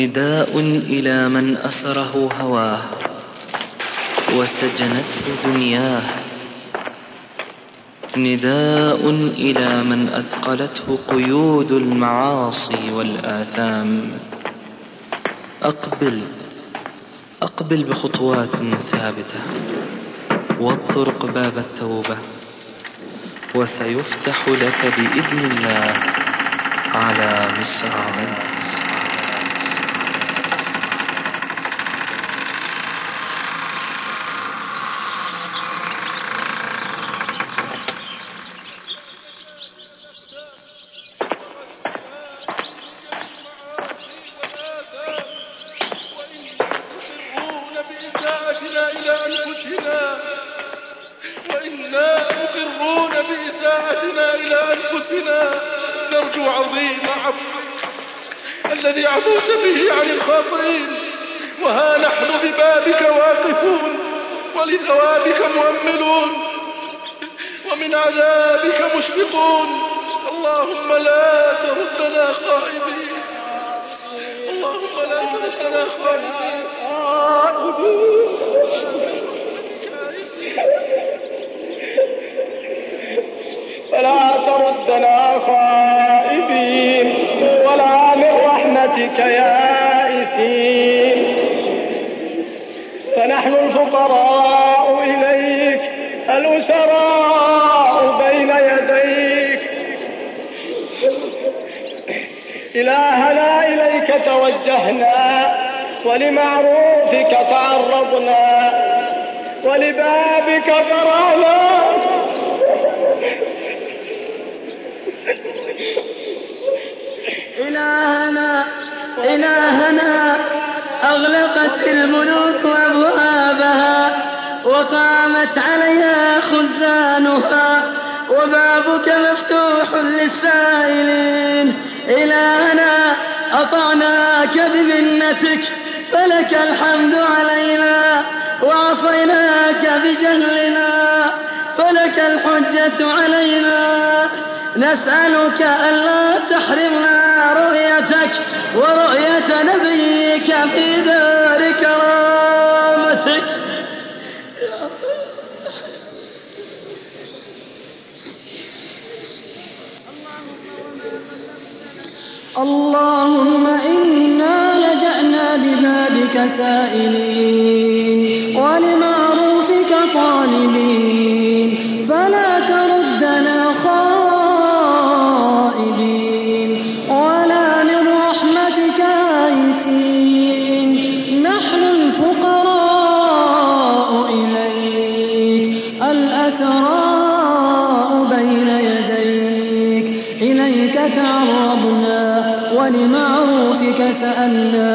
نداء إلى من أسره هواه وسجنته دنياه. نداء إلى من أثقلته قيود المعاصي والآثام. أقبل أقبل بخطوات ثابتة واطرق باب التوبة وسيفتح لك بإذن الله على مصراع بإساءتنا وقامت عليها خزانها وبابك مفتوح للسائلين. إلهنا أطعناك بمنتك فلك الحمد علينا وعصيناك بجهلنا فلك الحجة علينا. نسألك ألا تحرمنا رؤيتك ورؤية نبيك في دار اللهم إنا لجأنا ببابك سائلين ولمعروفك طالبين ولمعروفك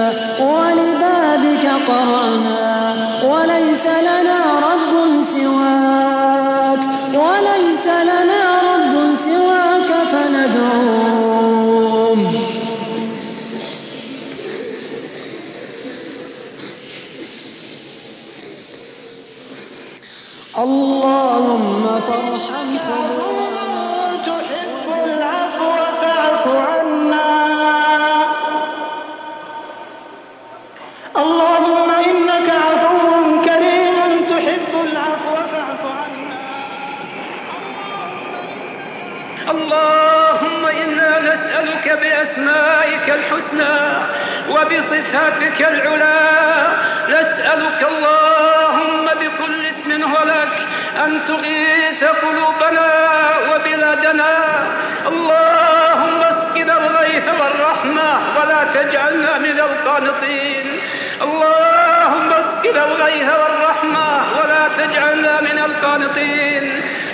الحسنى وبصفاتك العلا. نسألك اللهم بكل اسم هو لك أن تغيث قلوبنا وبلادنا. اللهم اسقنا الغيث والرحمة ولا تجعلنا من القانطين. اللهم اسقنا الغيث والرحمة ولا تجعلنا من القانطين.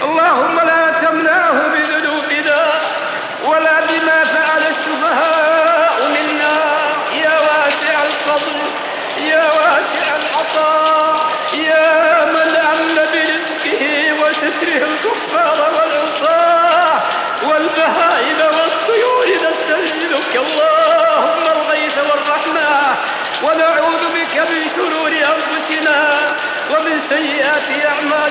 اللهم لا تمنعه بذنوبنا ولا بما فعل السفهاء العطاء يا من أمن برزقه وستره الكفار والعصاة والبهائم والطيور نستجلك اللهم الغيث والرحمة ونعوذ بك من شرور أنفسنا ومن سيئات أعمالنا.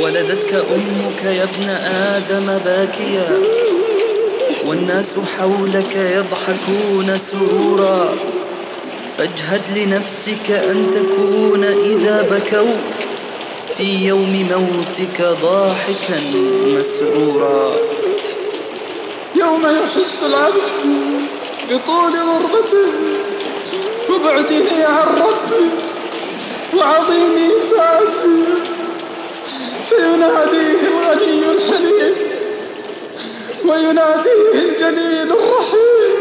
ولدتك أمك يا ابن آدم باكيا. والناس حولك يضحكون سرورا. فاجهد لنفسك أن تكون إذا بكوا. في يوم موتك ضاحكا مسرورا. يوم يحس العبد بطول غربته وبعده عن ربه وعظيم إفاته فيناديه الغني الحليم ويناديه الجليل الرحيم.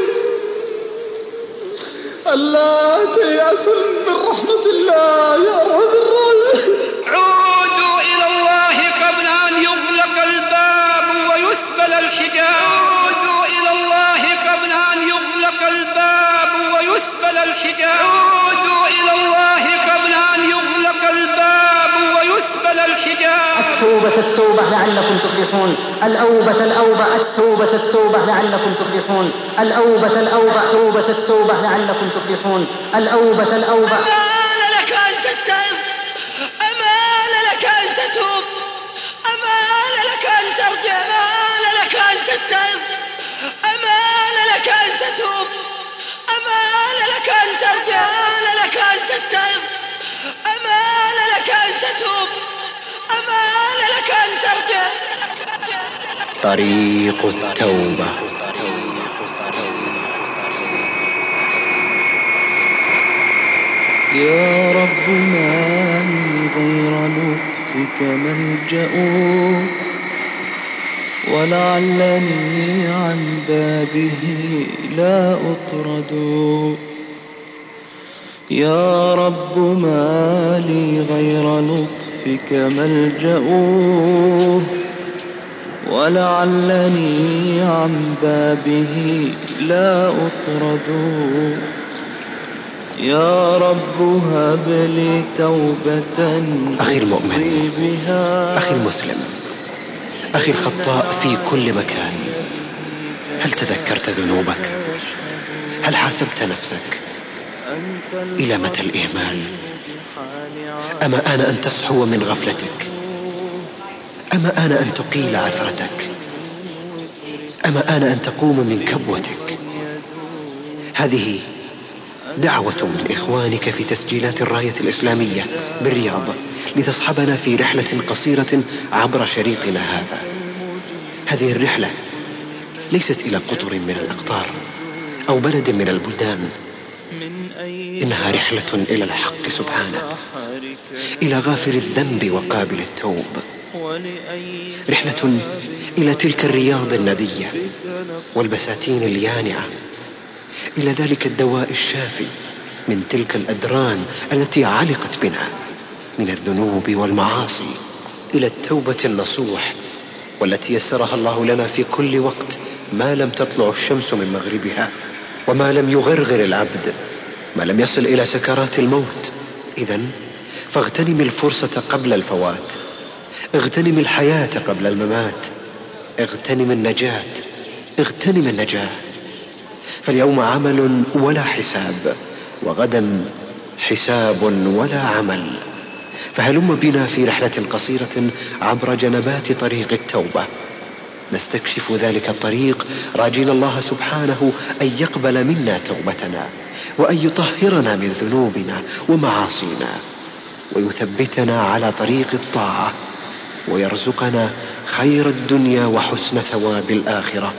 ألا تيأسوا من رحمة الله يا أرحم الراحمين عودوا إلى الله قبل أن يغلق الباب ويسبل الحجاب. عودوا إلى الله قبل أن يغلق الباب ويسبل الحجاب. عودوا إلى الله ويسبل الحجاب. التوبة التوبة لعلكم تفلحون. الأوبة الأوبة التوبة التوبة لعلكم تفلحون. الأوبة الأوبة توبة التوبة لعلكم تفلحون. الأوبة الأوبة. أمان لك أن تتعظ أمان لك أن تتوب. أمان لك أن ترجع. أمان لك أن تتعظ أمان لك أن تتوب. أمان لك أن ترجع. أمان لك أن تتعظ أمان لك أن تتوب. أمان لك أن ترجع. طريق التوبة. يا رب ما لي غير لطفك ملجأ. ولعلني عن بابه لا أطرد. يا رب ما لي غير لطفك ملجأ ولعلني عن بابه لا أطرد يا رب هب لي توبة أخي المؤمن. أخي المسلم أخي الخطاء في كل مكان. هل تذكرت ذنوبك؟ هل حاسبت نفسك؟ إلى متى الإهمال أما آن أن تصحو من غفلتك؟ أما آن أن تقيل عثرتك؟ أما آن أن تقوم من كبوتك؟ هذه دعوة من إخوانك في تسجيلات الراية الإسلامية بالرياض لتصحبنا في رحلة قصيرة عبر شريطنا هذا. هذه الرحلة ليست إلى قطر من الأقطار أو بلد من البلدان. إنها رحلة إلى الحق سبحانه إلى غافر الذنب وقابل التوب. رحلة إلى تلك الرياض الندية والبساتين اليانعة إلى ذلك الدواء الشافي من تلك الأدران التي علقت بنا من الذنوب والمعاصي إلى التوبة النصوح والتي يسرها الله لنا في كل وقت ما لم تطلع الشمس من مغربها. وما لم يغرغر العبد ما لم يصل إلى سكرات الموت. إذا فاغتنم الفرصة قبل الفوات. اغتنم الحياة قبل الممات. اغتنم النجاة. اغتنم النجاة. فاليوم عمل ولا حساب وغدا حساب ولا عمل. فهلم بنا في رحلة قصيرة عبر جنبات طريق التوبة. نستكشف ذلك الطريق. راجين الله سبحانه أن يقبل منا توبتنا وأن يطهرنا من ذنوبنا ومعاصينا ويثبتنا على طريق الطاعة ويرزقنا خير الدنيا وحسن ثواب الآخرة.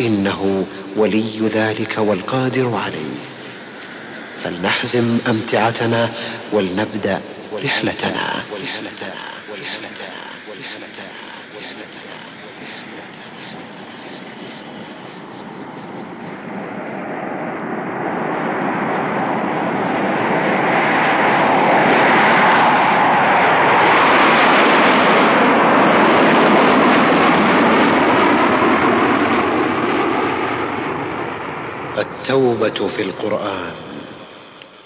إنه ولي ذلك والقادر عليه. فلنحزم أمتعتنا ولنبدأ رحلتنا. التوبة في القرآن.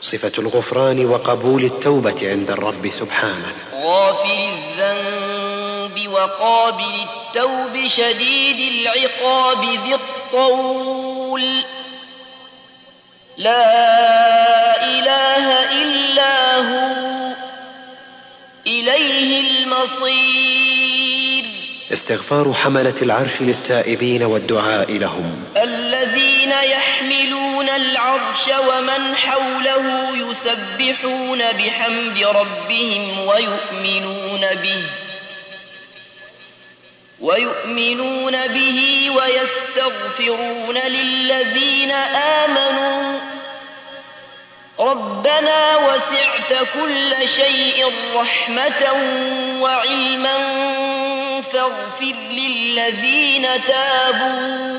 صفة الغفران وقبول التوبة عند الرب سبحانه. غافل الذنب وقابل التوب شديد العقاب ذي الطول. لا إله إلا هو. إليه المصير. استغفار حملة العرش للتائبين والدعاء لهم. العرش ومن حوله يسبحون بحمد ربهم ويؤمنون به ويؤمنون به ويستغفرون للذين آمنوا ربنا وسعت كل شيء رحمة وعلما فاغفر للذين تابوا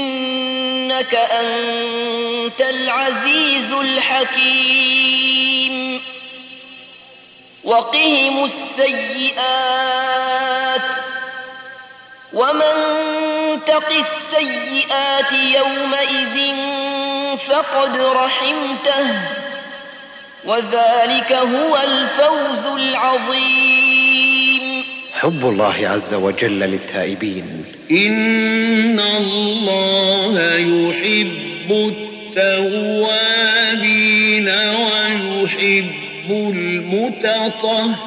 إنك أنت العزيز الحكيم. وقهم السيئات. ومن تق السيئات يومئذ فقد رحمته. وذلك هو الفوز العظيم. حب الله عز وجل للتائبين. إن الله يحب التوابين ويحب المتطهرين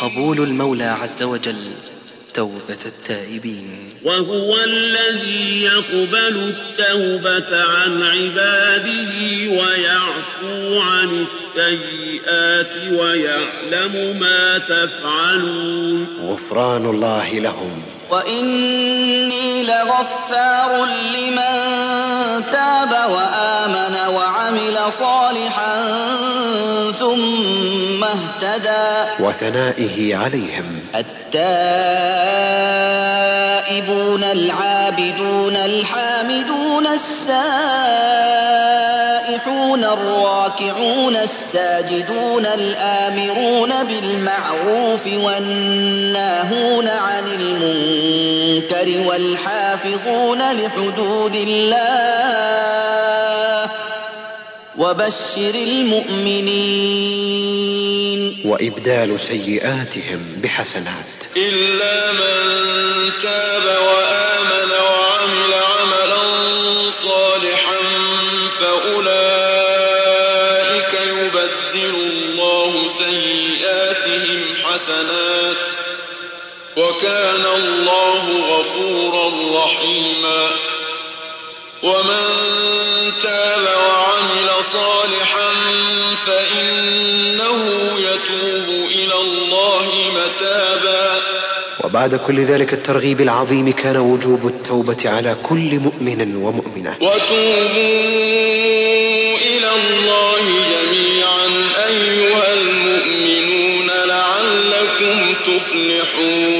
قبول المولى عز وجل توبة التائبين. وهو الذي يقبل التوبة عن عباده ويعفو عن السيئات ويعلم ما تفعلون. غفران الله لهم. وإني لغفار لمن تاب وآمن وعمل صالحا ثم اهتدى وثنائه عليهم. التائبون العابدون الحامدون السائحون الراكعون الساجدون الآمرون بالمعروف والناهون عن المنكر والحافظون لحدود الله وبشر المؤمنين. وإبدال سيئاتهم بحسنات. إلا من تاب وآمن وعمل عملا صالحا فأولئك يبدل الله سيئاتهم حسنات. وكان الله غفورا رحيما. ومن تاب وعمل صالحا فإنه يتوب إلى الله متابا. وبعد كل ذلك الترغيب العظيم كان وجوب التوبة على كل مؤمن ومؤمنة. وتوبوا إلى الله جميعا أيها المؤمنون لعلكم تفلحون.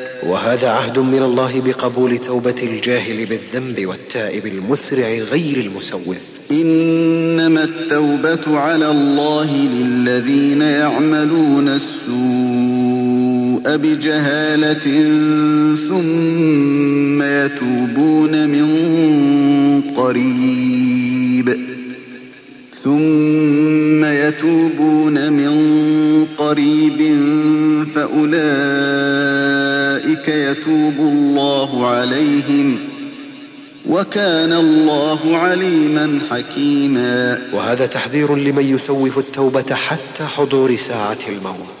وهذا عهد من الله بقبول توبة الجاهل بالذنب والتائب المسرع غير المسوف إنما التوبة على الله للذين يعملون السوء بجهالة ثم يتوبون من قريب. ثم يتوبون من قريب فأولئك يتوب الله عليهم ۖ وكان الله عليما حكيما. وهذا تحذير لمن يسوف التوبة حتى حضور ساعة الموت.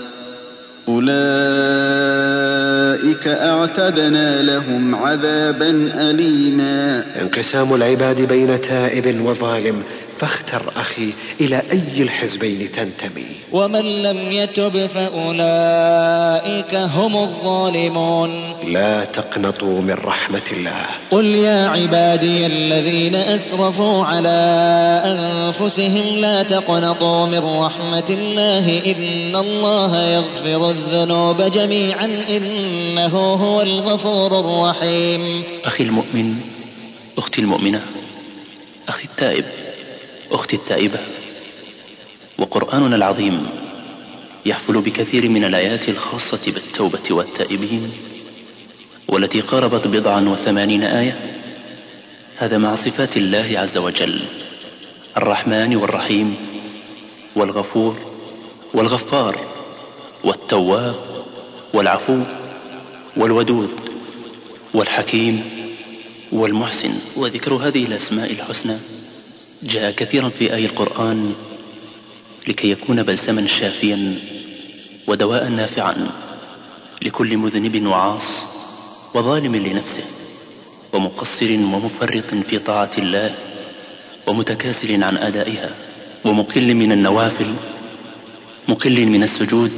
أولئك أعتدنا لهم عذابا أليما. انقسام العباد بين تائب وظالم. فاختر أخي إلى أي الحزبين تنتمي. ومن لم يتب فأولئك هم الظالمون. لا تقنطوا من رحمة الله. قل يا عبادي الذين أسرفوا على أنفسهم لا تقنطوا من رحمة الله. إن الله يغفر الذنوب جميعا. إنه هو الغفور الرحيم. أخي المؤمن أختي المؤمنة أخي التائب. أختي التائبة وقرآننا العظيم يحفل بكثير من الآيات الخاصة بالتوبة والتائبين والتي قاربت بضعا وثمانين آية. هذا مع صفات الله عز وجل الرحمن والرحيم والغفور والغفار والتواب والعفو والودود والحكيم والمحسن. وذكر هذه الأسماء الحسنى جاء كثيرا في آي القرآن لكي يكون بلسما شافيا ودواء نافعا لكل مذنب وعاص وظالم لنفسه ومقصر ومفرط في طاعة الله ومتكاسل عن أدائها ومقل من النوافل مقل من السجود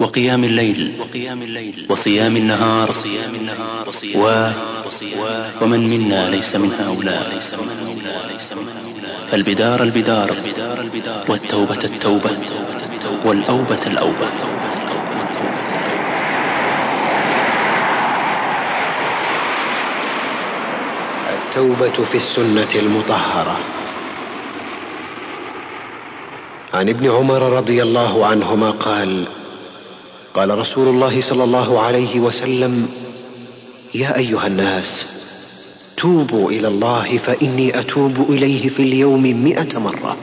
وقيام الليل وقيام الليل وصيام النهار وصيام النهار و ومن منا ليس من هؤلاء؟ ليس من هؤلاء ليس من هؤلاء فالبدار البدار والتوبة التوبة والأوبة الأوبة التوبة في السنة المطهرة. عن ابن عمر رضي الله عنهما قال قال رسول الله صلى الله عليه وسلم يا أيها الناس توبوا إلى الله فإني أتوب إليه في اليوم مائه مرة.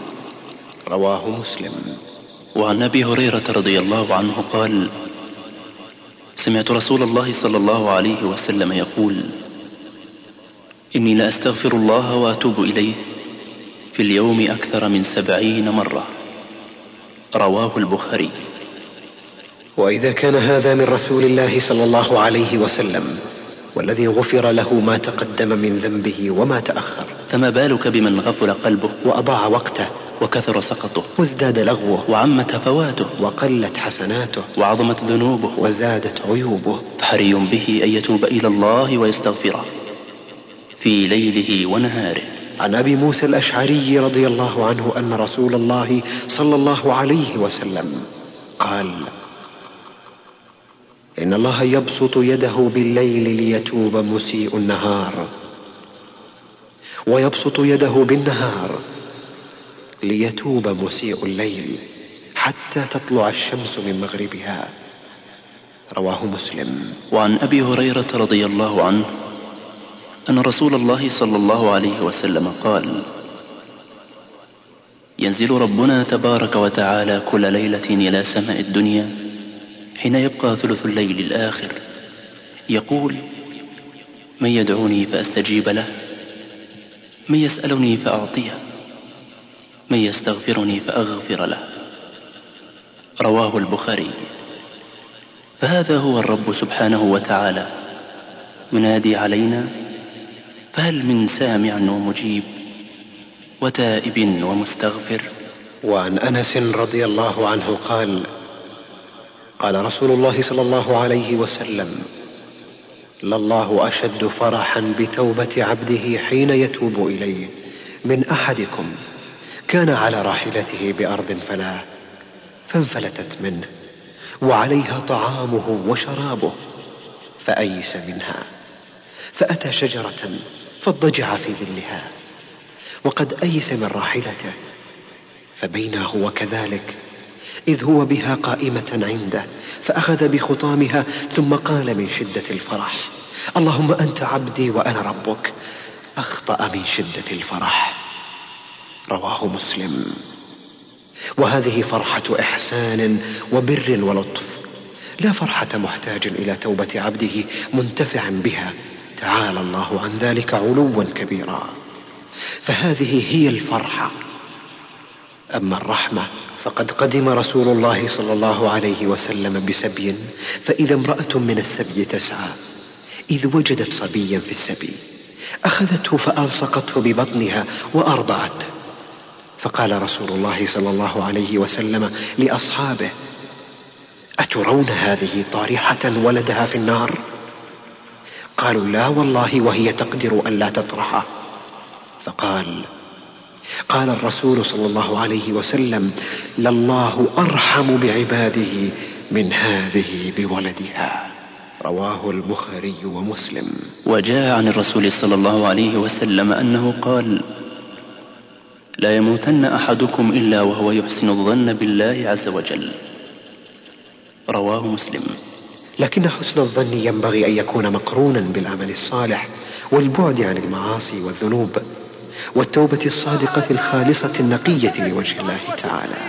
رواه مسلم. وعن أبي هريرة رضي الله عنه قال سمعت رسول الله صلى الله عليه وسلم يقول إني لاستغفر الله وأتوب إليه في اليوم أكثر من سبعين مرة. رواه البخاري. وإذا كان هذا من رسول الله صلى الله عليه وسلم والذي غفر له ما تقدم من ذنبه وما تأخر. فما بالك بمن غفل قلبه وأضاع وقته وكثر سقطه وازداد لغوه وعمت هفواته وقلت حسناته وعظمت ذنوبه وزادت عيوبه. فحري به أن يتوب إلى الله ويستغفره في ليله ونهاره. عن أبي موسى الأشعري رضي الله عنه أن رسول الله صلى الله عليه وسلم قال إن الله يبسط يده بالليل ليتوب مسيء النهار. ويبسط يده بالنهار ليتوب مسيء الليل حتى تطلع الشمس من مغربها. رواه مسلم. وعن أبي هريرة رضي الله عنه أن رسول الله صلى الله عليه وسلم قال ينزل ربنا تبارك وتعالى كل ليلة إلى سماء الدنيا حين يبقى ثلث الليل الآخر يقول من يدعوني فأستجيب له من يسألني فأعطيه من يستغفرني فأغفر له. رواه البخاري. فهذا هو الرب سبحانه وتعالى ينادي علينا فهل من سامع ومجيب وتائب ومستغفر؟ وعن أنس رضي الله عنه قال قال رسول الله صلى الله عليه وسلم لله أشد فرحا بتوبة عبده حين يتوب إليه من أحدكم كان على راحلته بأرض فلاه فانفلتت منه وعليها طعامه وشرابه فأيس منها فأتى شجرة فاضطجع في ظلها وقد أيس من راحلته فبينا هو كذلك إذ هو بها قائمة عنده فأخذ بخطامها ثم قال من شدة الفرح اللهم أنت عبدي وأنا ربك. أخطأ من شدة الفرح. رواه مسلم. وهذه فرحة إحسان وبر ولطف. لا فرحة محتاج إلى توبة عبده منتفع بها. تعالى الله عن ذلك علوا كبيرا. فهذه هي الفرحة. أما الرحمة فقد قدم رسول الله صلى الله عليه وسلم بسبي فإذا امرأة من السبي تسعى. إذ وجدت صبيا في السبي. أخذته فألصقته ببطنها وأرضعته فقال رسول الله صلى الله عليه وسلم لأصحابه أترون هذه طارحة ولدها في النار؟ قالوا لا والله وهي تقدر أن لا تطرحه فقال قال الرسول صلى الله عليه وسلم لله أرحم بعباده من هذه بولدها. رواه البخاري ومسلم. وجاء عن الرسول صلى الله عليه وسلم أنه قال لا يموتن أحدكم إلا وهو يحسن الظن بالله عز وجل. رواه مسلم. لكن حسن الظن ينبغي أن يكون مقرونا بالعمل الصالح والبعد عن المعاصي والذنوب. والتوبة الصادقة الخالصة النقية لوجه الله تعالى.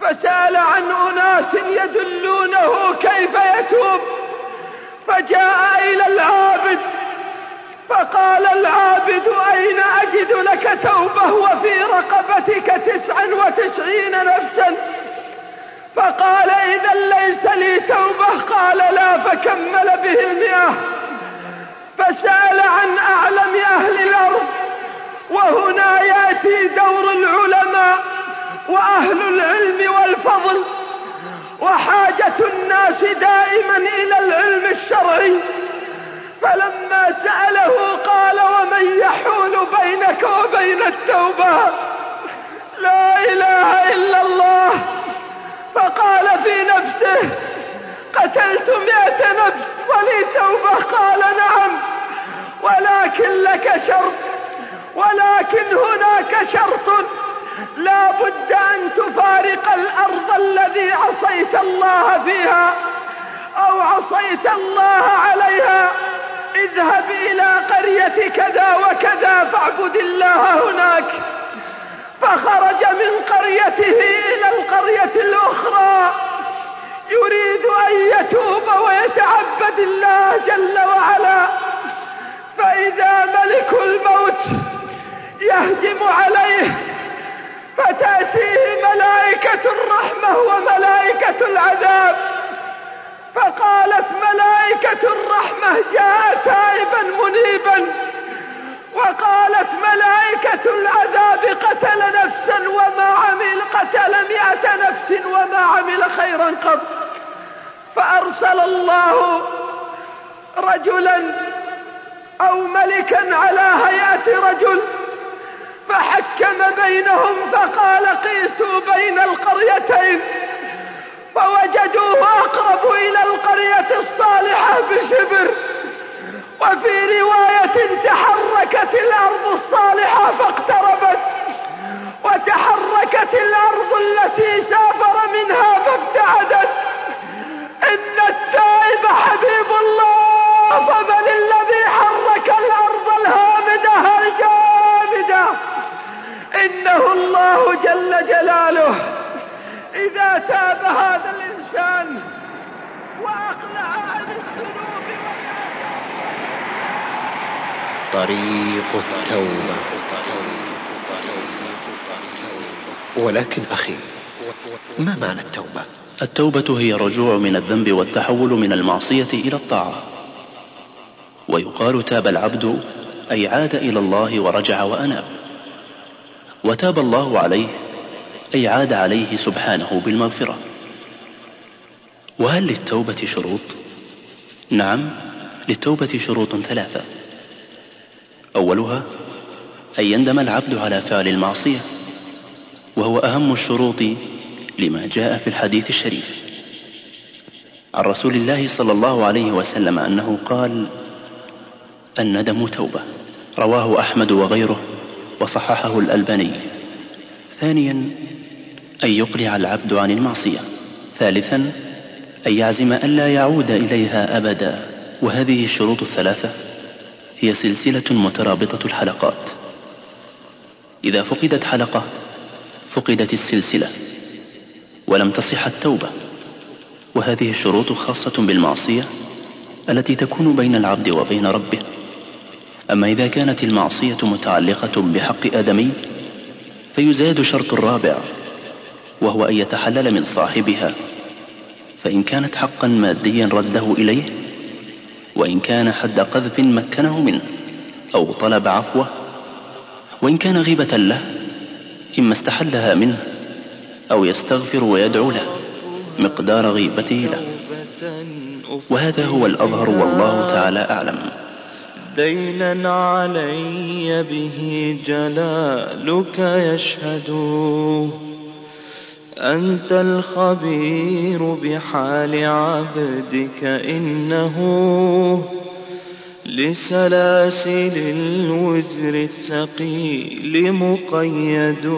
فسأل عن أناس يدلونه كيف يتوب. فجاء إلى العابد فقال العابد أين أجد لك توبة وفي رقبتك تسعا وتسعين نفسا؟ فقال إذا ليس لي توبة. قال لا فكمل به المئة فسأل عن أعلم أهل الأرض وهنا يأتي دور العلماء وأهل العلم والفضل وحاجة الناس دائما إلى العلم الشرعي. فلما سأله قال ومن يحول بينك وبين التوبة؟ لا إله إلا الله. فقال في نفسه قتلت مئة نفس ولي توبة قال نعم. ولكن لك شرط ولكن هناك شرط. لا بد أن تفارق الأرض الذي عصيت الله فيها أو عصيت الله عليها. اذهب إلى قرية كذا وكذا فاعبد الله هناك. فخرج من قريته إلى القرية الأخرى. يريد أن يتوب ويتعبد الله جل وعلا. فإذا ملك الموت يهجم عليه فتأتيه ملائكة الرحمة وملائكة العذاب. فقالت ملائكة الرحمة جاء تائبا منيبا. وقالت ملائكة العذاب قتل نفسا وما عمل قتل مئة نفس وما عمل خيرا قط. فأرسل الله رجلا أو ملكا على هيئة رجل فحكم بينهم فقال قيسوا بين القريتين. فوجدوه أقرب إلى القرية الصالحة بشبر. وفي رواية تحركت الأرض الصالحة فاقتربت وتحركت الأرض التي سافر منها فابتعدت. إن التائب حبيب الله فمن الذي حرك الأرض الهامدة الجامدة. إنه الله جل جلاله إذا تاب هذا الإنسان وأقلع عن الذنوب. طريق التوبة. ولكن أخي ما معنى التوبة؟ التوبة هي الرجوع من الذنب والتحول من المعصية إلى الطاعة. ويقال تاب العبد أي عاد إلى الله ورجع وأناب. وتاب الله عليه أي عاد عليه سبحانه بالمغفرة. وهل للتوبة شروط؟ نعم للتوبة شروط ثلاثة. أولها أن يندم العبد على فعل المعصية وهو أهم الشروط لما جاء في الحديث الشريف. عن رسول الله صلى الله عليه وسلم أنه قال الندم توبة رواه أحمد وغيره وصححه الألباني. ثانيا أن يقلع العبد عن المعصية. ثالثا أن يعزم ألا يعود إليها أبدا. وهذه الشروط الثلاثة هي سلسلة مترابطة الحلقات. إذا فقدت حلقة فقدت السلسلة ولم تصح التوبة. وهذه الشروط خاصة بالمعصية التي تكون بين العبد وبين ربه. أما إذا كانت المعصية متعلقة بحق آدمي فيزاد شرط الرابع وهو أن يتحلل من صاحبها. فإن كانت حقا ماديا رده إليه وإن كان حد قذف مكنه منه أو طلب عفوه. وإن كان غيبة له إما استحلها منه أو يستغفر ويدعو له مقدار غيبته له. وهذا هو الأظهر والله تعالى أعلم. دينا علي به جلالك يشهد. أنت الخبير بحال عبدك إنه لسلاسل الوزر الثقيل مقيد.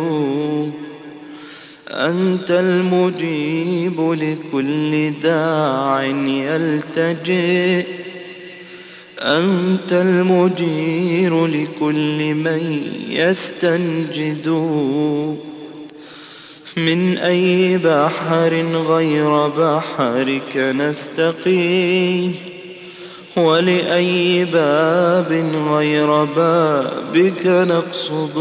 أنت المجيب لكل داع يلتجئ. أنت المجير لكل من يستنجد. من أي بحر غير بحرك نستقي ولأي باب غير بابك نقصد.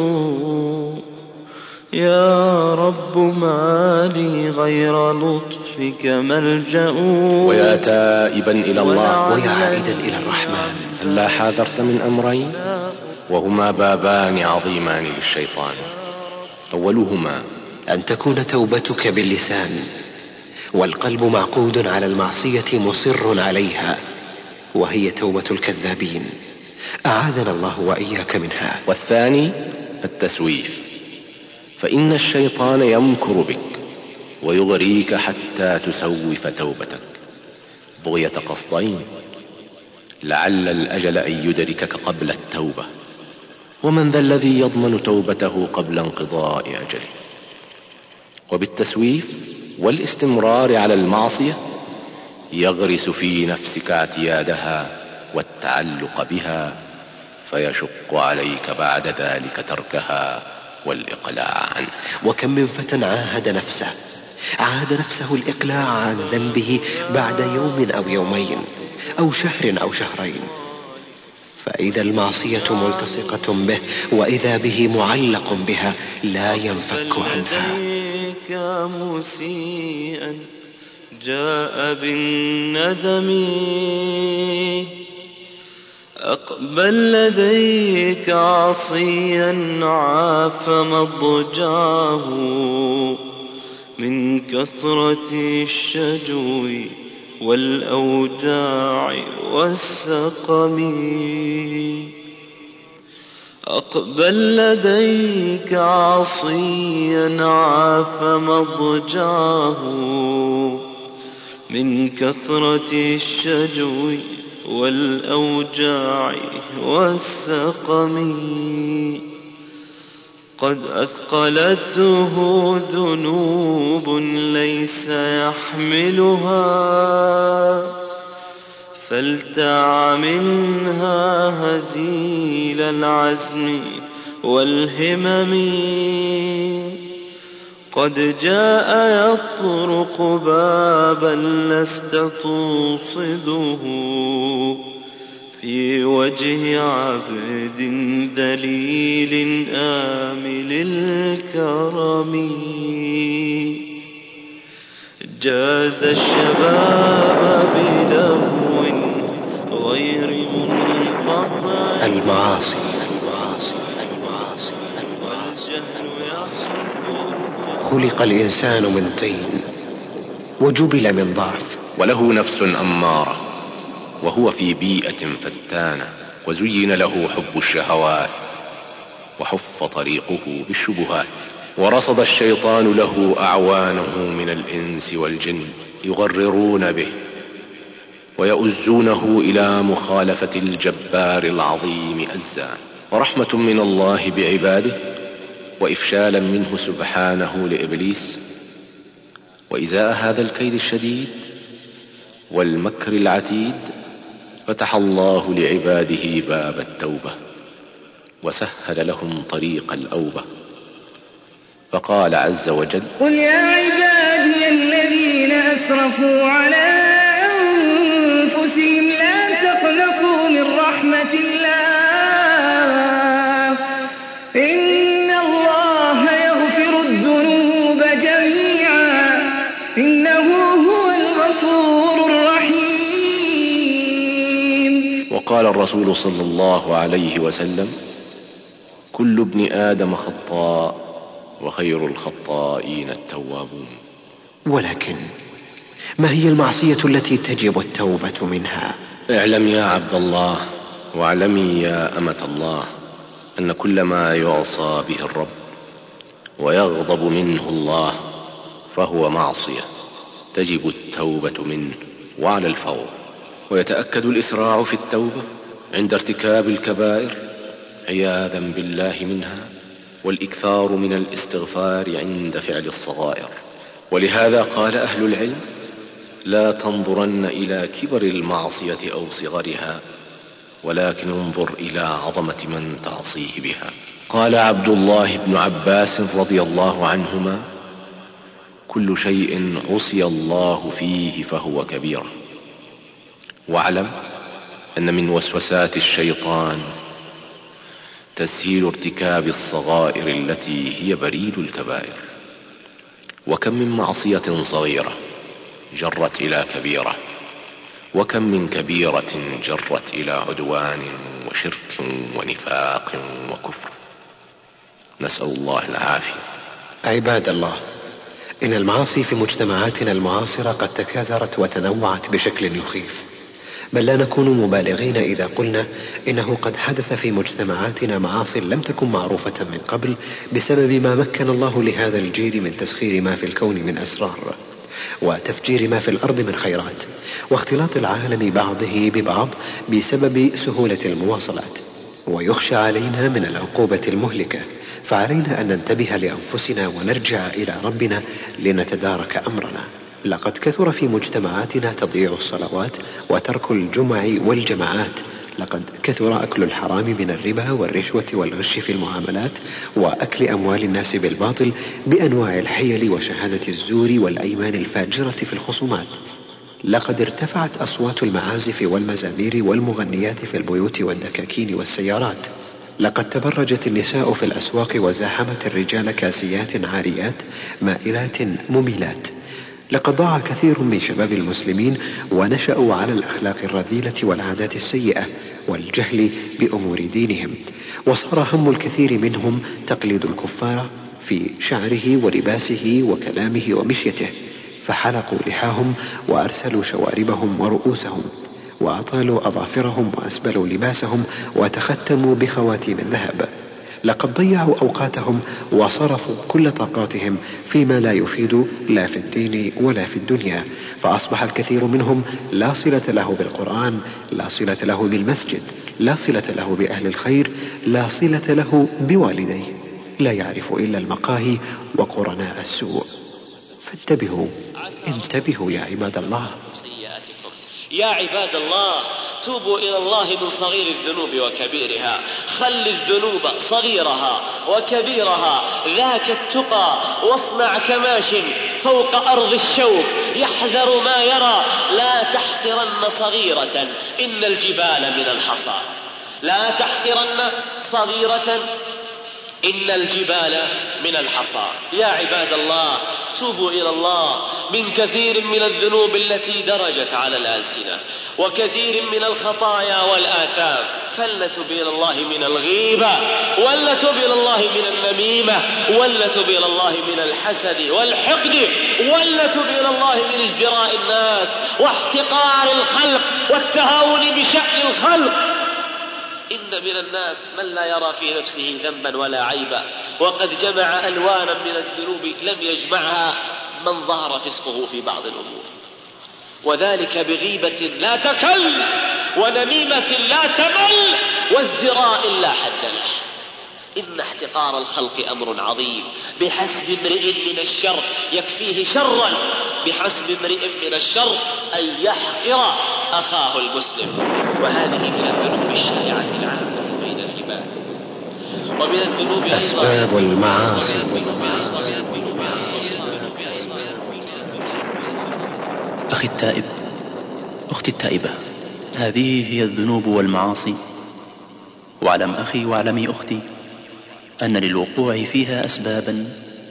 يا رب ما لي غير لطفك ملجأ. ويا تائبا إلى الله. ويا عائدا إلى الرحمن. ألا حاذرت من أمرين؟ وهما بابان عظيمان للشيطان. أولهما أن تكون توبتك باللسان والقلب معقود على المعصية مصر عليها وهي توبة الكذابين. أعاذنا الله وإياك منها. والثاني التسويف. فإن الشيطان يمكر بك ويغريك حتى تسوف توبتك. بغية قصدين لعل الأجل أن يدركك قبل التوبة. ومن ذا الذي يضمن توبته قبل انقضاء أجله؟ وبالتسويف والاستمرار على المعصية يغرس في نفسك اعتيادها والتعلق بها فيشق عليك بعد ذلك تركها والإقلاع عنه وكم من فتى عاهد نفسه عاهد نفسه الإقلاع عن ذنبه بعد يوم أو يومين أو شهر أو شهرين. فإذا المعصية ملتصقة به وإذا به معلق بها لا ينفك عنها. مسيئا جاء بالندم. أقبل لديك عصيا عاف مضجعه من كثرة الشجو والأوجاع والسقم. أقبل لديك عصيا عاف مضجعه من كثرة الشجو والأوجاع والسقم. قد أثقلته ذنوب ليس يحملها فلتع منها هزيل العزم والهمم. قد جاء يطرق بابا لست توصده في وجه عبد ذليل آمل الكرم. جاز الشباب بلهو غير منقطع. المعاصي المعاصي المعاصي المعاصي. خلق الإنسان من طين وجبل من ضعف. وله نفس أمارة. وهو في بيئة فتانة وزين له حب الشهوات وحف طريقه بالشبهات ورصد الشيطان له أعوانه من الإنس والجن يغررون به ويؤزونه إلى مخالفة الجبار العظيم أزا ورحمة من الله بعباده وإفشالا منه سبحانه لإبليس. وإزاء هذا الكيد الشديد والمكر العتيد فتح الله لعباده باب التوبة وسهل لهم طريق الأوبة. فقال عز وجل قل يا عبادي الذين أسرفوا على وقال الرسول صلى الله عليه وسلم كل ابن آدم خطاء وخير الخطائين التوابون. ولكن ما هي المعصية التي تجب التوبة منها؟ اعلم يا عبد الله واعلمي يا أمة الله أن كل ما يعصى به الرب ويغضب منه الله فهو معصية تجب التوبة منه وعلى الفور. ويتأكد الإسراع في التوبة عند ارتكاب الكبائر عياذا بالله منها والإكثار من الاستغفار عند فعل الصغائر. ولهذا قال أهل العلم لا تنظرن إلى كبر المعصية أو صغرها ولكن انظر إلى عظمة من تعصيه بها. قال عبد الله بن عباس رضي الله عنهما كل شيء عصي الله فيه فهو كبيرة واعلم أن من وسوسات الشيطان تسهيل ارتكاب الصغائر التي هي بريد الكبائر. وكم من معصية صغيرة جرت إلى كبيرة وكم من كبيرة جرت إلى عدوان وشرك ونفاق وكفر. نسأل الله العافية. عباد الله إن المعاصي في مجتمعاتنا المعاصرة قد تكاثرت وتنوعت بشكل يخيف. بل لا نكون مبالغين إذا قلنا إنه قد حدث في مجتمعاتنا معاص لم تكن معروفة من قبل بسبب ما مكن الله لهذا الجيل من تسخير ما في الكون من أسرار وتفجير ما في الأرض من خيرات واختلاط العالم بعضه ببعض بسبب سهولة المواصلات ويخشى علينا من العقوبة المهلكة فعلينا أن ننتبه لأنفسنا ونرجع إلى ربنا لنتدارك أمرنا لقد كثر في مجتمعاتنا تضييع الصلوات وترك الجمع والجماعات. لقد كثر أكل الحرام من الربا والرشوة والغش في المعاملات وأكل أموال الناس بالباطل بأنواع الحيل وشهادة الزور والأيمان الفاجرة في الخصومات. لقد ارتفعت أصوات المعازف والمزامير والمغنيات في البيوت والدكاكين والسيارات. لقد تبرجت النساء في الأسواق وزاحمت الرجال كاسيات عاريات مائلات مميلات. لقد ضاع كثير من شباب المسلمين ونشأوا على الأخلاق الرذيلة والعادات السيئة والجهل بأمور دينهم. وصار هم الكثير منهم تقليد الكفار في شعره ولباسه وكلامه ومشيته. فحلقوا لحاهم وأرسلوا شواربهم ورؤوسهم وأطالوا أظافرهم وأسبلوا لباسهم وتختموا بخواتيم الذهب. لقد ضيعوا أوقاتهم وصرفوا كل طاقاتهم فيما لا يفيد لا في الدين ولا في الدنيا. فأصبح الكثير منهم لا صلة له بالقرآن لا صلة له بالمسجد لا صلة له بأهل الخير لا صلة له بوالديه. لا يعرف إلا المقاهي وقرناء السوء. فانتبهوا انتبهوا يا عباد الله. يا عباد الله توبوا إلى الله من صغير الذنوب وكبيرها. خل الذنوب صغيرها وكبيرها. ذاك التقى واصنع كماش فوق أرض الشوك. يحذر ما يرى. لا تحقرن صغيرة. إن الجبال من الحصى. لا تحقرن صغيرة. إن الجبال من الحصى. يا عباد الله توبوا إلى الله. من كثير من الذنوب التي درجت على الألسنة وكثير من الخطايا والآثام. فلنتب إلى الله من الغيبة ولنتب إلى الله من النميمة ولنتب إلى الله من الحسد والحقد ولنتب إلى الله من ازدراء الناس واحتقار الخلق والتهاون بشأن الخلق. إن من الناس من لا يرى في نفسه ذنبا ولا عيبا. وقد جمع ألوانا من الذنوب لم يجمعها من ظهر فسقه في بعض الأمور. وذلك بغيبة لا تكل ونميمة لا تمل وازدراء لا حد له. إن احتقار الخلق أمر عظيم. بحسب امرئ من الشر يكفيه شرا. بحسب امرئ من الشر أن يحقر أخاه المسلم وهذه من الذنوب الشائعة العامة بين العباد. ومن الذنوب أسباب المعاصي. أخي التائب أختي التائبة هذه هي الذنوب والمعاصي. واعلم أخي واعلمي أختي أن للوقوع فيها أسبابا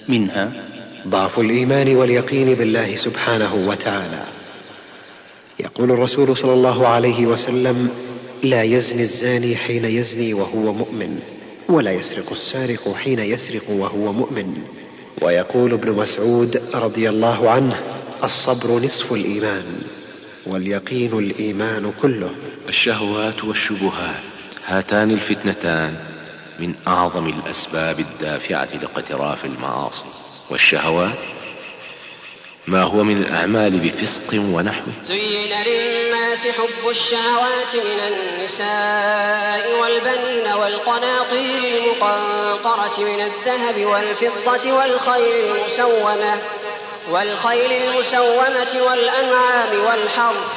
منها ضعف الإيمان واليقين بالله سبحانه وتعالى. يقول الرسول صلى الله عليه وسلم لا يزني الزاني حين يزني وهو مؤمن ولا يسرق السارق حين يسرق وهو مؤمن. ويقول ابن مسعود رضي الله عنه الصبر نصف الإيمان واليقين الإيمان كله. الشهوات والشبهات هاتان الفتنتان من أعظم الأسباب الدافعة لاقتراف المعاصي والشهوات ما هو من الأعمال بفسق ونحوه زين للناس حب الشهوات من النساء والبنين والقناطير المقنطرة من الذهب والفضة والخيل المسومة والخيل المسومة والأنعام والحرث.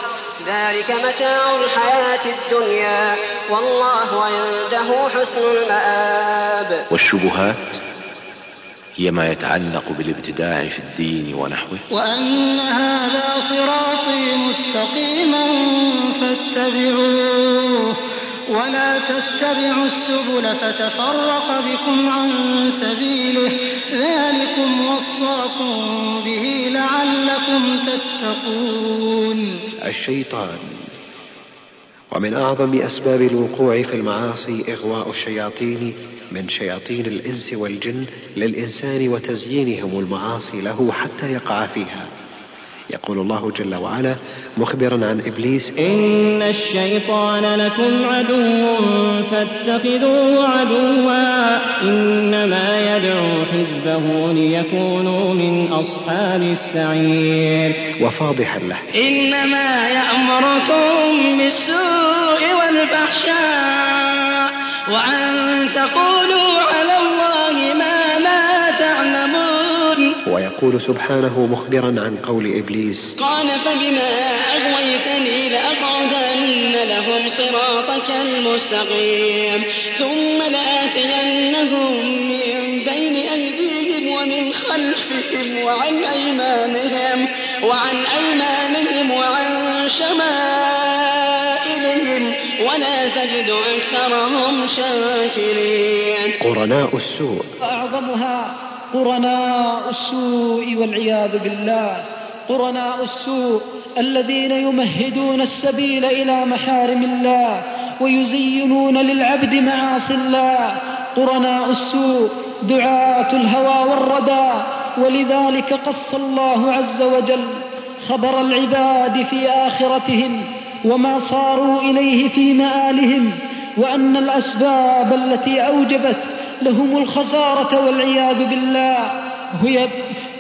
ذلك متاع الحياة الدنيا والله عنده حسن المآب. والشبهات هي ما يتعلق بالابتداع في الدين ونحوه. وأن هذا صراطي مستقيما فاتبعوه. ولا تتبعوا السبل فتفرق بكم عن سبيله. ذلكم وصاكم به لعلكم تتقون. الشيطان ومن أعظم أسباب الوقوع في المعاصي إغواء الشياطين من شياطين الإنس والجن للإنسان وتزيينهم المعاصي له حتى يقع فيها. يقول الله جل وعلا مخبرا عن إبليس إن الشيطان لكم عدو فاتخذوه عدوا. إنما يدعو حزبه ليكونوا من أصحاب السعير. وفاضحا له. إنما يأمركم بالسوء والفحشاء وأن تقولوا على الله ما لا تعلمون. ويقول سبحانه مخبرا عن قول إبليس. قال فبما أغويتني لأقعدن لهم صراطك المستقيم. ثم لآتينهم من بين أيديهم ومن خلفهم وعن أيمانهم وعن أيمانهم وعن شمائلهم. ولا تجد أكثرهم شاكرين. قرناء السوء. أعظمها قرناء السوء والعياذ بالله. قرناء السوء الذين يمهدون السبيل إلى محارم الله ويزينون للعبد معاصي الله. قرناء السوء دعاة الهوى والردى. ولذلك قص الله عز وجل خبر العباد في آخرتهم وما صاروا إليه في مآلهم وأن الأسباب التي أوجبت لهم الخسارة والعياذ بالله هي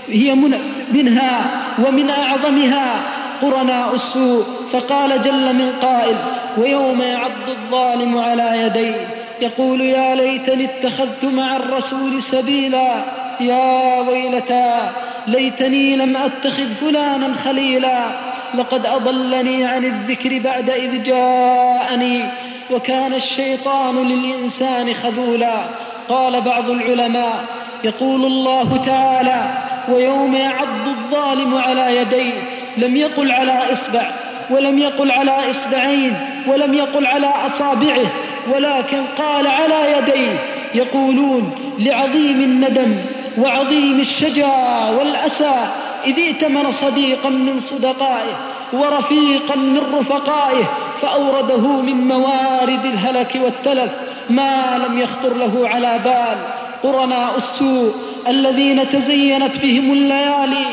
هي من منها ومن أعظمها قرناء السوء. فقال جل من قائل ويوم يعض الظالم على يديه يقول يا ليتني اتخذت مع الرسول سبيلا. يا ويلتى ليتني لم أتخذ فلانا خليلا لقد أضلني عن الذكر بعد إذ جاءني وكان الشيطان للإنسان خذولا. قال بعض العلماء يقول الله تعالى ويوم يعض الظالم على يديه لم يقل على إصبع ولم يقل على إصبعين ولم يقل على أصابعه ولكن قال على يديه يقولون لعظيم الندم. وعظيم الشجا والأسى إذ ائتمن صديقا من صدقائه ورفيقا من رفقائه فأورده من موارد الهلك والتلف. ما لم يخطر له على بال قرناء السوء الذين تزينت بهم الليالي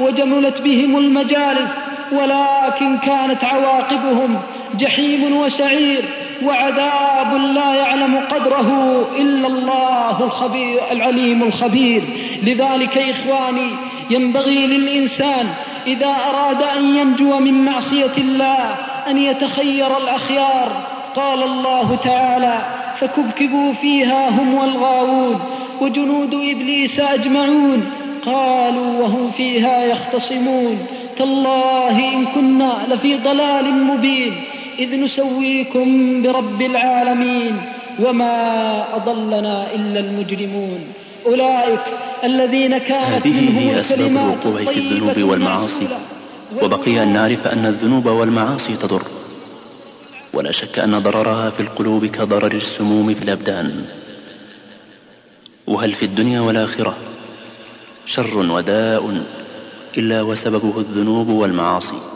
وجملت بهم المجالس ولكن كانت عواقبهم جحيم وسعير وعذاب لا يعلم قدره إلا الله الخبير العليم الخبير. لذلك إخواني ينبغي للإنسان إذا أراد أن ينجو من معصية الله أن يتخير الأخيار. قال الله تعالى فكبكبوا فيها هم والغاوون وجنود إبليس أجمعون. قالوا وهم فيها يختصمون. تالله إن كنا لفي ضلال مبين. إذ نسويكم برب العالمين وما أضلنا إلا المجرمون. أولئك الذين كانت هذه هي أسباب الوقوع في الذنوب والمعاصي. وبقي أن نعرف أن الذنوب والمعاصي تضر. ولا شك أن ضررها في القلوب كضرر السموم في الأبدان. وهل في الدنيا والآخرة شر وداء إلا وسببه الذنوب والمعاصي؟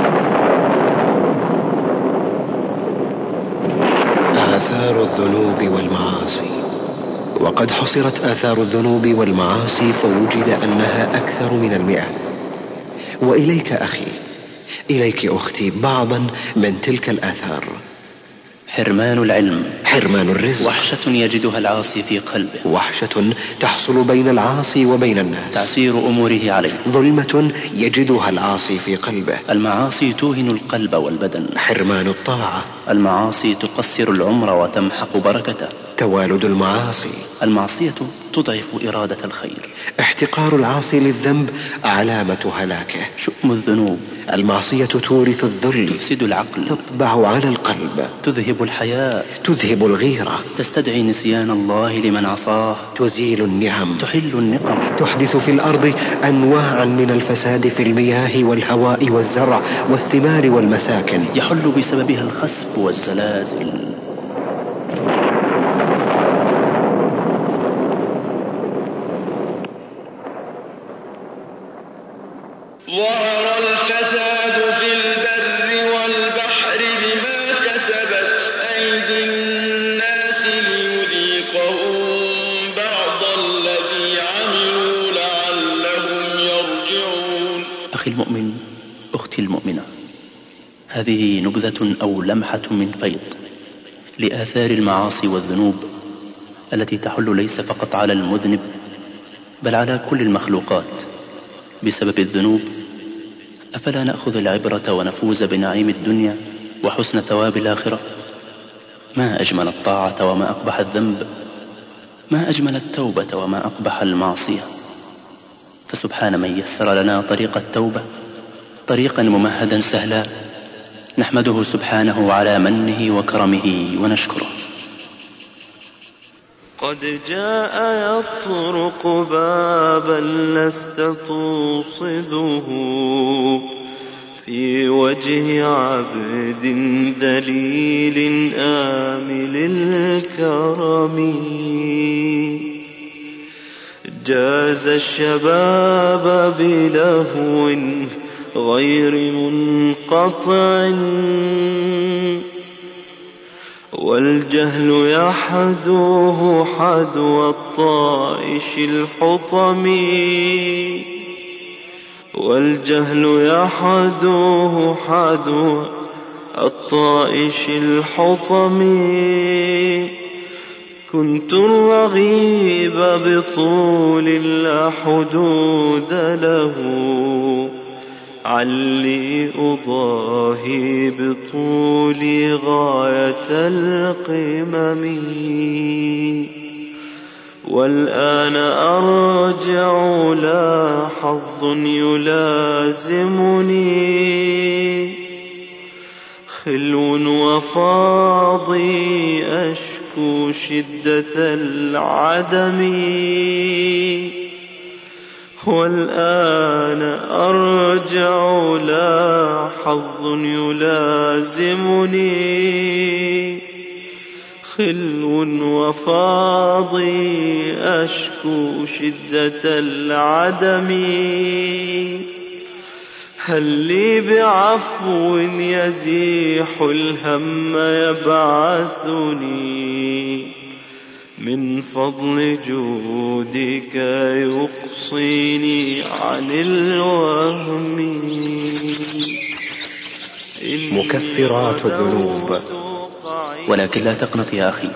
آثار الذنوب والمعاصي. وقد حصرت آثار الذنوب والمعاصي فوجد أنها أكثر من المئة. وإليك أخي إليك أختي بعضا من تلك الآثار. حرمان العلم. حرمان الرزق. وحشة يجدها العاصي في قلبه. وحشة تحصل بين العاصي وبين الناس. تعسير أموره عليه. ظلمة يجدها العاصي في قلبه. المعاصي توهن القلب والبدن. حرمان الطاعة. المعاصي تقصر العمر وتمحق بركته. توالد المعاصي. المعصية تضعف إرادة الخير. احتقار العاصي للذنب علامة هلاكه. شؤم الذنوب. المعصية تورث الذل تفسد العقل تطبع على القلب تذهب الحياة تذهب الغيرة. تستدعي نسيان الله لمن عصاه تزيل النعم. تحل النقم. تحدث في الأرض أنواعا من الفساد في المياه والهواء والزرع والثمار والمساكن. يحل بسببها الخسف والزلازل. هذه نبذة أو لمحة من فيض لآثار المعاصي والذنوب التي تحل ليس فقط على المذنب بل على كل المخلوقات بسبب الذنوب. أفلا نأخذ العبرة ونفوز بنعيم الدنيا وحسن ثواب الآخرة؟ ما أجمل الطاعة وما أقبح الذنب؟ ما أجمل التوبة وما أقبح المعصية؟ فسبحان من يسر لنا طريق التوبة طريقا ممهدا سهلا. نحمده سبحانه على منه وكرمه ونشكره. قد جاء يطرق بابا لست توصده. في وجه عبد دليل آمل الكرم. جاز الشباب بلهو غير منقطع. والجهل يحدوه حدو الطائش الحطم. والجهل يحدوه حدو الطائش الحطم. كنت الرغيب بطول لا حدود له. علي أضاهي بطولي غاية القمم. والآن أرجع لا حظ يلازمني. خلو وفاضي أشكو شدة العدم. والآن أرجع لا حظ يلازمني. خلو وفاضي أشكو شدة العدم. هل لي بعفو يزيح الهم يبعثني؟ من فضل جودك يقصيني عن الوهم. مكفرات الذنوب. ولكن لا تقنط يا أخي.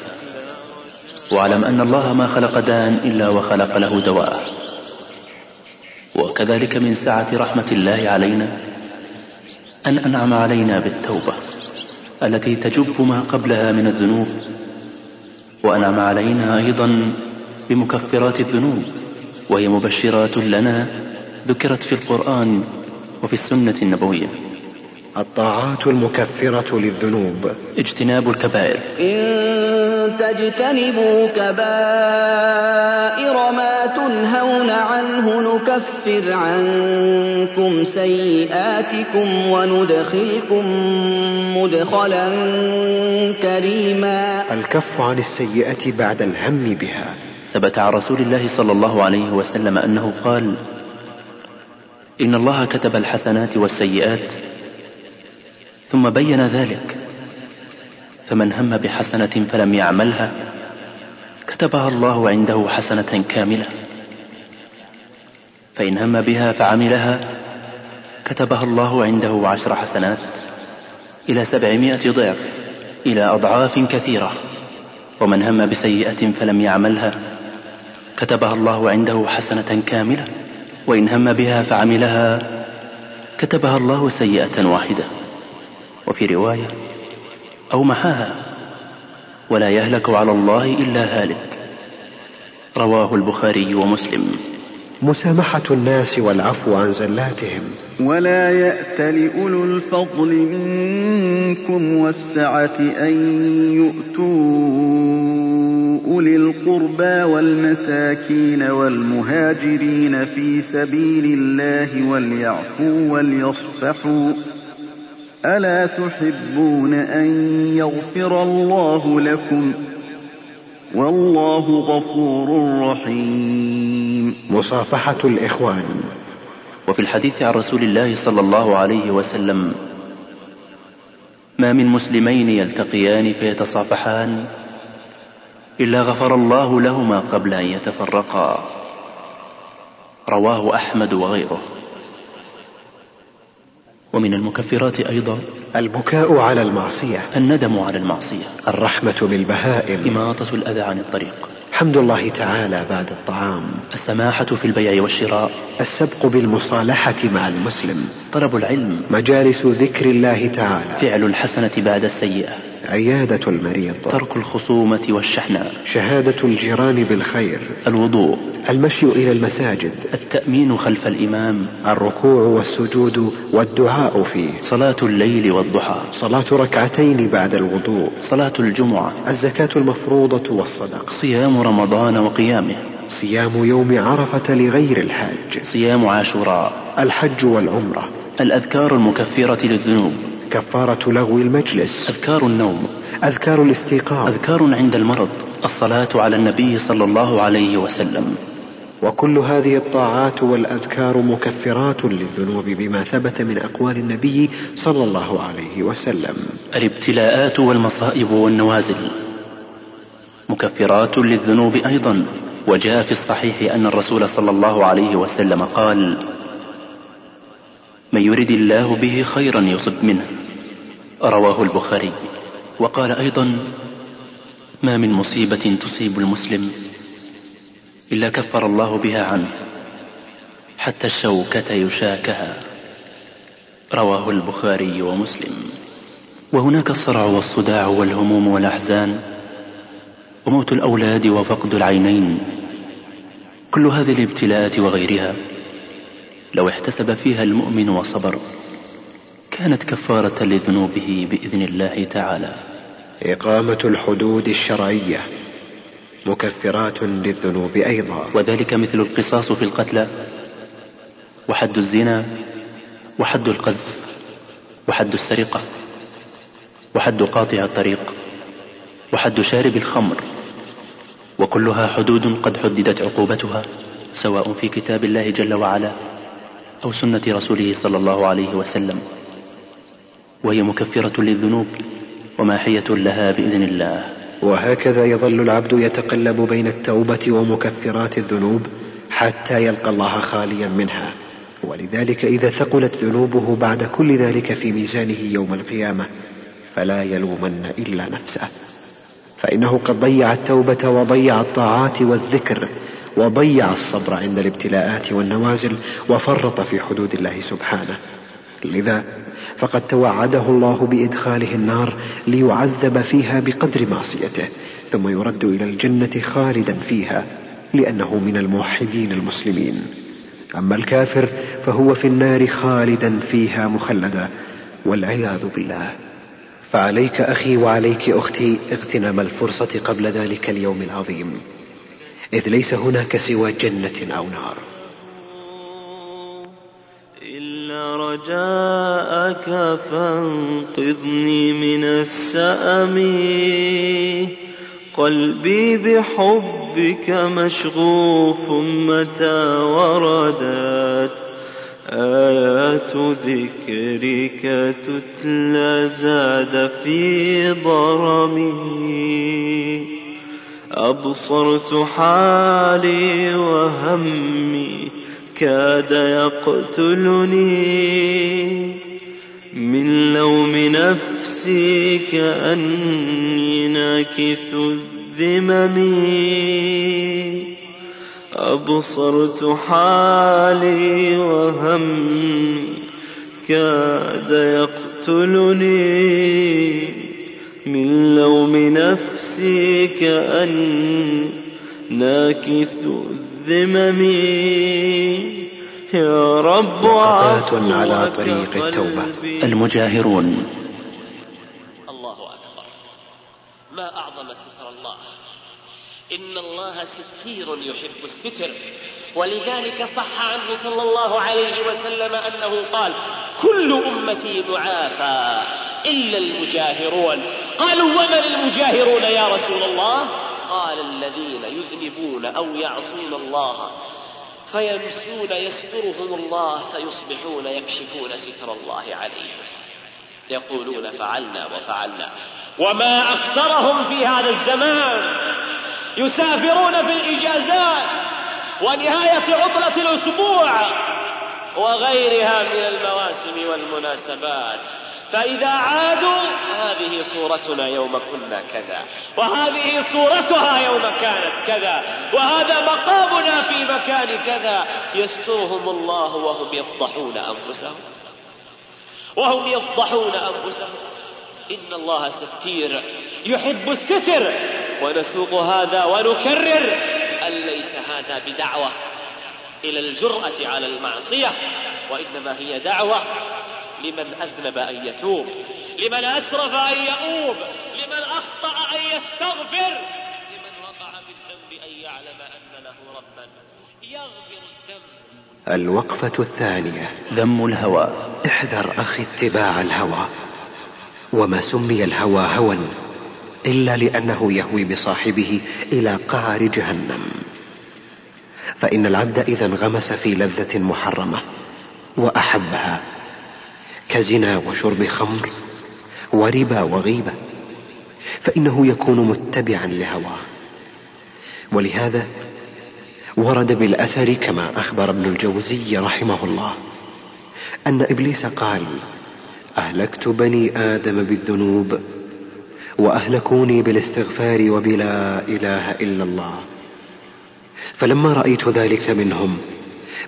واعلم أن الله ما خلق داء إلا وخلق له دواء. وكذلك من سعة رحمة الله علينا أن أنعم علينا بالتوبة التي تجب ما قبلها من الذنوب. وأنعم علينا أيضا بمكفرات الذنوب وهي مبشرات لنا ذكرت في القرآن وفي السنة النبوية. الطاعات المكفرة للذنوب. اجتناب الكبائر. إن تجتنبوا كبائر ما تنهون عنه نكفر عنكم سيئاتكم وندخلكم مدخلا كريما. الكف عن السيئة بعد الهم بها. ثبت عن رسول الله صلى الله عليه وسلم أنه قال إن الله كتب الحسنات والسيئات ثم بين ذلك. فمن هم بحسنة فلم يعملها كتبها الله عنده حسنة كاملة. فإن هم بها فعملها كتبها الله عنده عشر حسنات إلى سبعمائة ضعف إلى أضعاف كثيرة. ومن هم بسيئة فلم يعملها كتبها الله عنده حسنة كاملة. وإن هم بها فعملها كتبها الله سيئة واحدة. وفي رواية أو محاها ولا يهلك على الله إلا هالك. رواه البخاري ومسلم. مسامحة الناس والعفو عن زلاتهم. ولا يأت لأولو الفضل منكم والسعة أن يؤتوا أولي القربى والمساكين والمهاجرين في سبيل الله وليعفوا وليصفحوا. ألا تحبون أن يغفر الله لكم؟ والله غفور رحيم. مصافحة الإخوان. وفي الحديث عن رسول الله صلى الله عليه وسلم ما من مسلمين يلتقيان فيتصافحان إلا غفر الله لهما قبل أن يتفرقا. رواه أحمد وغيره. ومن المكفرات أيضا البكاء على المعصية. الندم على المعصية. الرحمة بالبهائم. إماطة الأذى عن الطريق. حمد الله تعالى بعد الطعام. السماحة في البيع والشراء. السبق بالمصالحة مع المسلم. طلب العلم. مجالس ذكر الله تعالى. فعل الحسنة بعد السيئة. عيادة المريض. ترك الخصومة والشحناء. شهادة الجيران بالخير. الوضوء. المشي إلى المساجد. التأمين خلف الإمام. الركوع والسجود والدعاء فيه. صلاة الليل والضحى. صلاة ركعتين بعد الوضوء. صلاة الجمعة. الزكاة المفروضة والصدقة. صيام رمضان وقيامه. صيام يوم عرفة لغير الحاج. صيام عاشوراء. الحج والعمرة. الأذكار المكفرة للذنوب. كفارة لغو المجلس. أذكار النوم. أذكار الاستيقاظ. أذكار عند المرض. الصلاة على النبي صلى الله عليه وسلم. وكل هذه الطاعات والأذكار مكفرات للذنوب بما ثبت من أقوال النبي صلى الله عليه وسلم. الابتلاءات والمصائب والنوازل مكفرات للذنوب أيضا. وجاء في الصحيح أن الرسول صلى الله عليه وسلم قال من يرد الله به خيرا يصب منه. رواه البخاري. وقال أيضا ما من مصيبة تصيب المسلم إلا كفر الله بها عنه حتى الشوكة يشاكها. رواه البخاري ومسلم. وهناك الصرع والصداع والهموم والأحزان وموت الأولاد وفقد العينين. كل هذه الابتلاءات وغيرها لو احتسب فيها المؤمن وصبر كانت كفارة لذنوبه بإذن الله تعالى. إقامة الحدود الشرعية مكفرات للذنوب أيضا. وذلك مثل القصاص في القتلى وحد الزنا وحد القذف وحد السرقة وحد قاطع الطريق وحد شارب الخمر. وكلها حدود قد حددت عقوبتها سواء في كتاب الله جل وعلا أو سنة رسوله صلى الله عليه وسلم. وهي مكفرة للذنوب وماحية لها بإذن الله. وهكذا يظل العبد يتقلب بين التوبة ومكفرات الذنوب حتى يلقى الله خاليا منها. ولذلك إذا ثقلت ذنوبه بعد كل ذلك في ميزانه يوم القيامة فلا يلومن إلا نفسه. فإنه قد ضيع التوبة وضيع الطاعات والذكر وضيع الصبر عند الابتلاءات والنوازل وفرط في حدود الله سبحانه. لذا فقد توعده الله بإدخاله النار ليعذب فيها بقدر معصيته ثم يرد إلى الجنة خالدا فيها لأنه من الموحدين المسلمين. أما الكافر فهو في النار خالدا فيها مخلدا والعياذ بالله. فعليك أخي وعليك أختي اغتنام الفرصة قبل ذلك اليوم العظيم. إذ ليس هناك سوى جنة أو نار. إلا رجاءك فانقذني من السأم. قلبي بحبك مشغوف متى وردت. آيات ذكرك تتلى زاد في ضرمي. أبصرت حالي وهمي كاد يقتلني. من لوم نفسي كأني ناكث الذمم. أبصرت حالي وهمي كاد يقتلني. من لوم نفسي كأن ناكث الذمم. يا رب وقفات على طريق التوبة. المجاهرون. الله أكبر. ما أعظم ستر الله؟ إن الله ستير يحب الستر. ولذلك صح عنه صلى الله عليه وسلم أنه قال كل أمتي معافى إلا المجاهرون. قالوا ومن المجاهرون يا رسول الله؟ قال الذين يذنبون أو يعصون الله فيمسون يسترهم الله فيصبحون يكشفون ستر الله عليهم. يقولون فعلنا وفعلنا. وما أكثرهم في هذا الزمان يسافرون في الإجازات ونهاية عطلة الأسبوع وغيرها من المواسم والمناسبات. فإذا عادوا هذه صورتنا يوم كنا كذا وهذه صورتها يوم كانت كذا وهذا مقامنا في مكان كذا يسترهم الله وهم يفضحون أنفسهم. وهم يفضحون أنفسهم. إن الله ستير يحب الستر ونسوق هذا ونكرر. أن ليس هذا بدعوة إلى الجرأة على المعصية وإنما هي دعوة لمن أذنب أن يتوب لمن أسرف أن يؤوب لمن أخطأ أن يستغفر لمن وقع بالذنب أن يعلم أن له ربا يغفر الذنب. الوقفة الثانية. ذم الهوى. احذر أخي اتباع الهوى. وما سمي الهوى هوى إلا لأنه يهوي بصاحبه إلى قعر جهنم. فإن العبد إذا انغمس في لذة محرمة وأحبها كزنا وشرب خمر وربا وغيبة فإنه يكون متبعا لهواه. ولهذا ورد بالأثر كما أخبر ابن الجوزي رحمه الله أن إبليس قال أهلكت بني آدم بالذنوب وأهلكوني بالاستغفار وبلا إله إلا الله. فلما رأيت ذلك منهم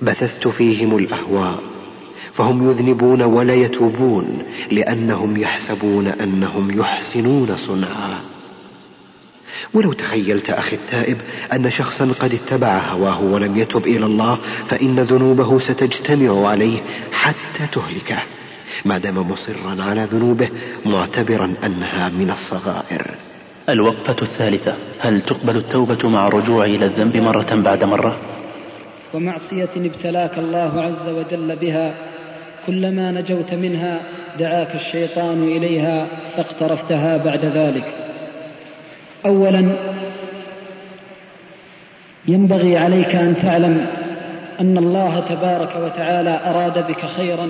بثثت فيهم الأهواء فهم يذنبون ولا يتوبون لأنهم يحسبون أنهم يحسنون صنعا. ولو تخيلت أخي التائب أن شخصا قد اتبع هواه ولم يتب إلى الله فإن ذنوبه ستجتمع عليه حتى تهلكه ما دام مصرا على ذنوبه معتبرا أنها من الصغائر. الوقفة الثالثة هل تقبل التوبة مع الرجوع إلى الذنب مرة بعد مرة؟ ومعصية ابتلاك الله عز وجل بها كلما نجوت منها دعاك الشيطان إليها فاقترفتها بعد ذلك. أولا ينبغي عليك أن تعلم أن الله تبارك وتعالى أراد بك خيرا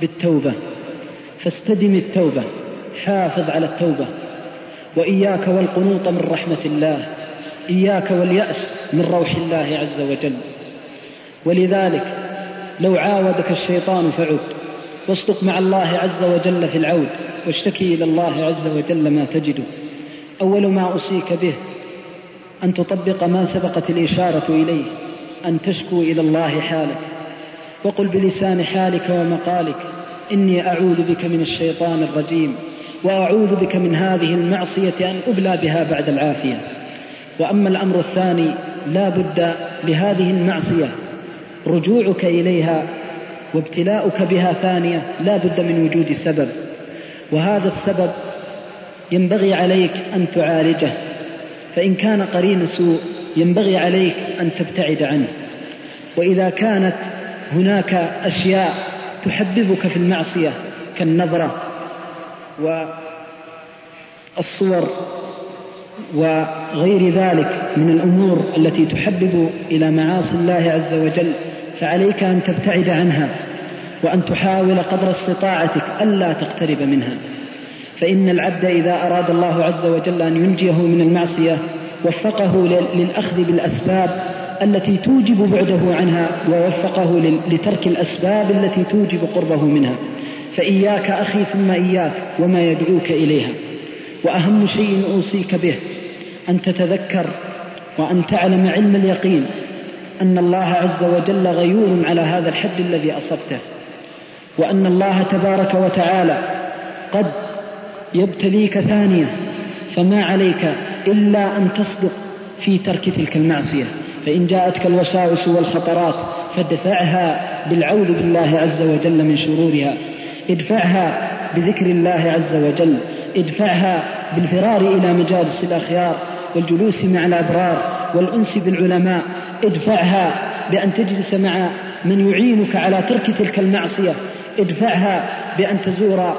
بالتوبة. فاستدم التوبة حافظ على التوبة. وإياك والقنوط من رحمة الله إياك واليأس من روح الله عز وجل. ولذلك لو عاودك الشيطان فعد. واصدق مع الله عز وجل في العود. واشتكي إلى الله عز وجل ما تجده أول ما أوصيك به أن تطبق ما سبقت الإشارة إليه. أن تشكو إلى الله حالك. وقل بلسان حالك ومقالك إني أعوذ بك من الشيطان الرجيم. وأعوذ بك من هذه المعصية أن أبلى بها بعد العافية. وأما الأمر الثاني لا بد لهذه المعصية رجوعك إليها وابتلاؤك بها ثانية لا بد من وجود سبب وهذا السبب ينبغي عليك أن تعالجه فإن كان قرين سوء ينبغي عليك أن تبتعد عنه وإذا كانت هناك أشياء تحببك في المعصية كالنظرة والصور وغير ذلك من الأمور التي تحبب إلى معاصي الله عز وجل فعليك أن تبتعد عنها وأن تحاول قدر استطاعتك ألا تقترب منها. فإن العبد إذا أراد الله عز وجل أن ينجيه من المعصية وفقه للأخذ بالأسباب التي توجب بعده عنها ووفقه لترك الأسباب التي توجب قربه منها. فإياك أخي ثم إياك وما يدعوك إليها. وأهم شيء أوصيك به أن تتذكر وأن تعلم علم اليقين أن الله عز وجل غيور على هذا الحد الذي أصبته وأن الله تبارك وتعالى قد يبتليك ثانية فما عليك إلا أن تصدق في ترك تلك المعصية فإن جاءتك الوساوس والخطرات فادفعها بالعوذ بالله عز وجل من شرورها ادفعها بذكر الله عز وجل ادفعها بالفرار إلى مجالس الأخيار والجلوس مع الأبرار والأنس بالعلماء ادفعها بأن تجلس مع من يعينك على ترك تلك المعصية. ادفعها بأن تزور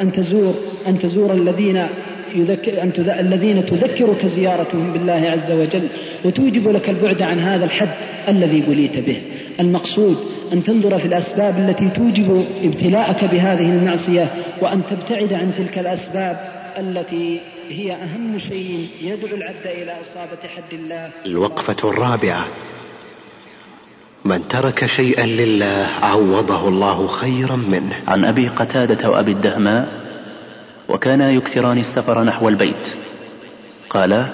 أن تزور أن تزور الذين يذكر أن الذين تذكرك زيارتهم بالله عز وجل. وتوجب لك البعد عن هذا الحد الذي بليت به. المقصود أن تنظر في الأسباب التي توجب ابتلاءك بهذه المعصية وأن تبتعد عن تلك الأسباب التي هي أهم شيء يدعو العبد إلى إصابة حد الله. الوقفة الرابعة. من ترك شيئا لله عوضه الله خيرا منه. عن أبي قتادة وأبي الدهماء وكانا يكثران السفر نحو البيت. قال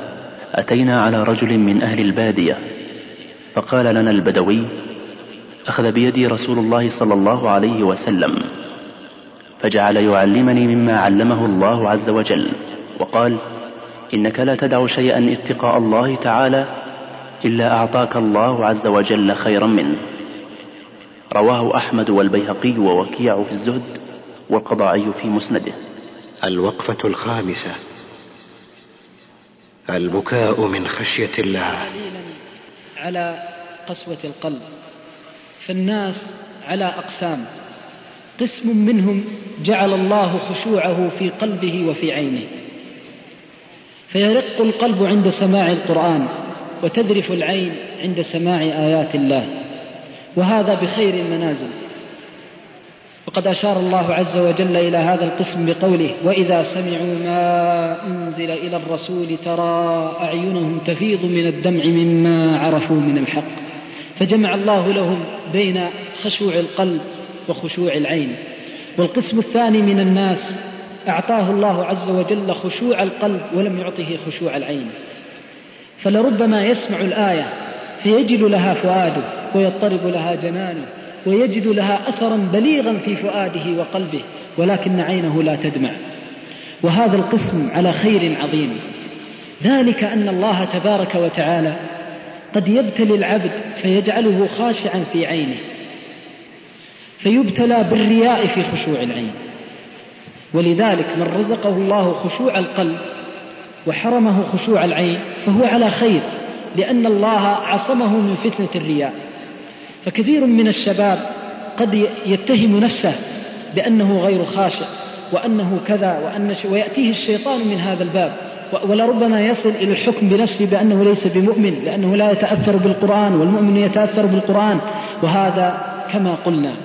أتينا على رجل من أهل البادية. فقال لنا البدوي أخذ بيدي رسول الله صلى الله عليه وسلم فجعل يعلمني مما علمه الله عز وجل. وقال إنك لا تدع شيئا اتقاء الله تعالى إلا أعطاك الله عز وجل خيرا منه. رواه أحمد والبيهقي ووكيع في الزهد والقضاعي في مسنده. الوقفة الخامسة. البكاء من خشية الله. على قسوة القلب. فالناس على أقسام. قسم منهم جعل الله خشوعه في قلبه وفي عينه. فيرق القلب عند سماع القرآن وتذرف العين عند سماع آيات الله. وهذا بخير المنازل. وقد أشار الله عز وجل إلى هذا القسم بقوله وإذا سمعوا ما أنزل إلى الرسول ترى أعينهم تفيض من الدمع مما عرفوا من الحق. فجمع الله لهم بين خشوع القلب وخشوع العين. والقسم الثاني من الناس أعطاه الله عز وجل خشوع القلب ولم يعطه خشوع العين. فلربما يسمع الآية فيجد لها فؤاده ويضطرب لها جنانه ويجد لها أثرا بليغا في فؤاده وقلبه ولكن عينه لا تدمع. وهذا القسم على خير عظيم. ذلك أن الله تبارك وتعالى قد يبتلي العبد فيجعله خاشعا في عينه فيبتلى بالرياء في خشوع العين. ولذلك من رزقه الله خشوع القلب وحرمه خشوع العين فهو على خير لأن الله عصمه من فتنة الرياء. فكثير من الشباب قد يتهم نفسه بأنه غير خاشع وأنه كذا وأن ويأتيه الشيطان من هذا الباب ولربما يصل إلى الحكم بنفسه بأنه ليس بمؤمن لأنه لا يتأثر بالقرآن والمؤمن يتأثر بالقرآن وهذا كما قلنا.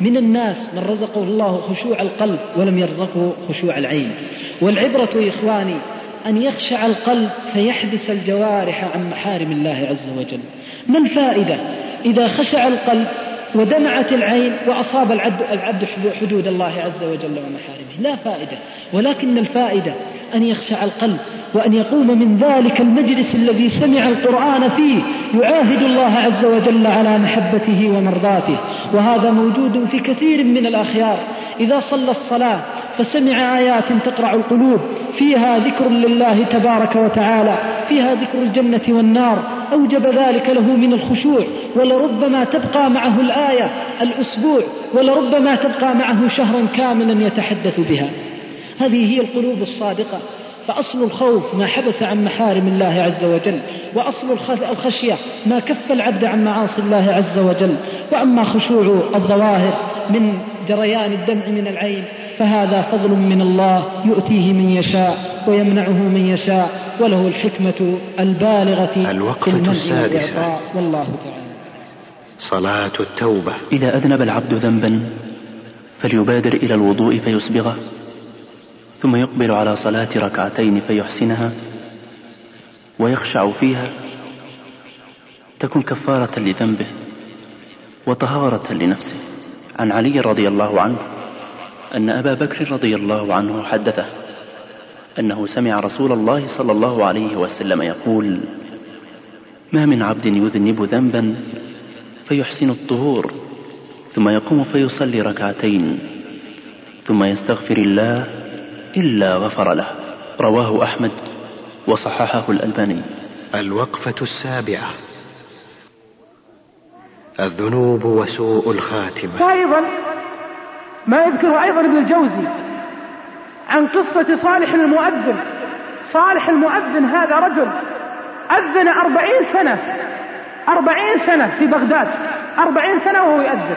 من الناس من رزقه الله خشوع القلب ولم يرزقه خشوع العين. والعبرة إخواني أن يخشع القلب فيحبس الجوارح عن محارم الله عز وجل. ما الفائدة إذا خشع القلب ودمعت العين وأصاب العبد, العبد حدود الله عز وجل ومحارمه. لا فائدة. ولكن الفائدة أن يخشع القلب وأن يقوم من ذلك المجلس الذي سمع القرآن فيه يعاهد الله عز وجل على محبته ومرضاته. وهذا موجود في كثير من الأخيار. إذا صلى الصلاة فسمع آيات تقرع القلوب. فيها ذكر لله تبارك وتعالى. فيها ذكر الجنة والنار. أوجب ذلك له من الخشوع ولربما تبقى معه الآية الأسبوع ولربما تبقى معه شهرا كاملا يتحدث بها. هذه هي القلوب الصادقة. فأصل الخوف ما حبس عن محارم الله عز وجل وأصل الخشية ما كف العبد عن معاصي الله عز وجل. وأما خشوع الظواهر من جريان الدمع من العين فهذا فضل من الله يؤتيه من يشاء ويمنعه من يشاء. وله الحكمة البالغة الوقفة السادسة. والله تعالى. صلاة التوبة. إذا أذنب العبد ذنبا فليبادر إلى الوضوء فيسبغه ثم يقبل على صلاة ركعتين فيحسنها ويخشع فيها. تكن كفارة لذنبه وطهارة لنفسه. عن علي رضي الله عنه أن أبا بكر رضي الله عنه حدثه. أنه سمع رسول الله صلى الله عليه وسلم يقول ما من عبد يذنب ذنبا فيحسن الطهور ثم يقوم فيصلي ركعتين ثم يستغفر الله إلا غفر له. رواه أحمد وصححه الألباني. الوقفة السابعة. الذنوب وسوء الخاتمة. وأيضا ما يذكره أيضا ابن الجوزي عن قصة صالح المؤذن. صالح المؤذن هذا رجل أذن أربعين سنة أربعين سنة في بغداد أربعين سنة وهو يؤذن.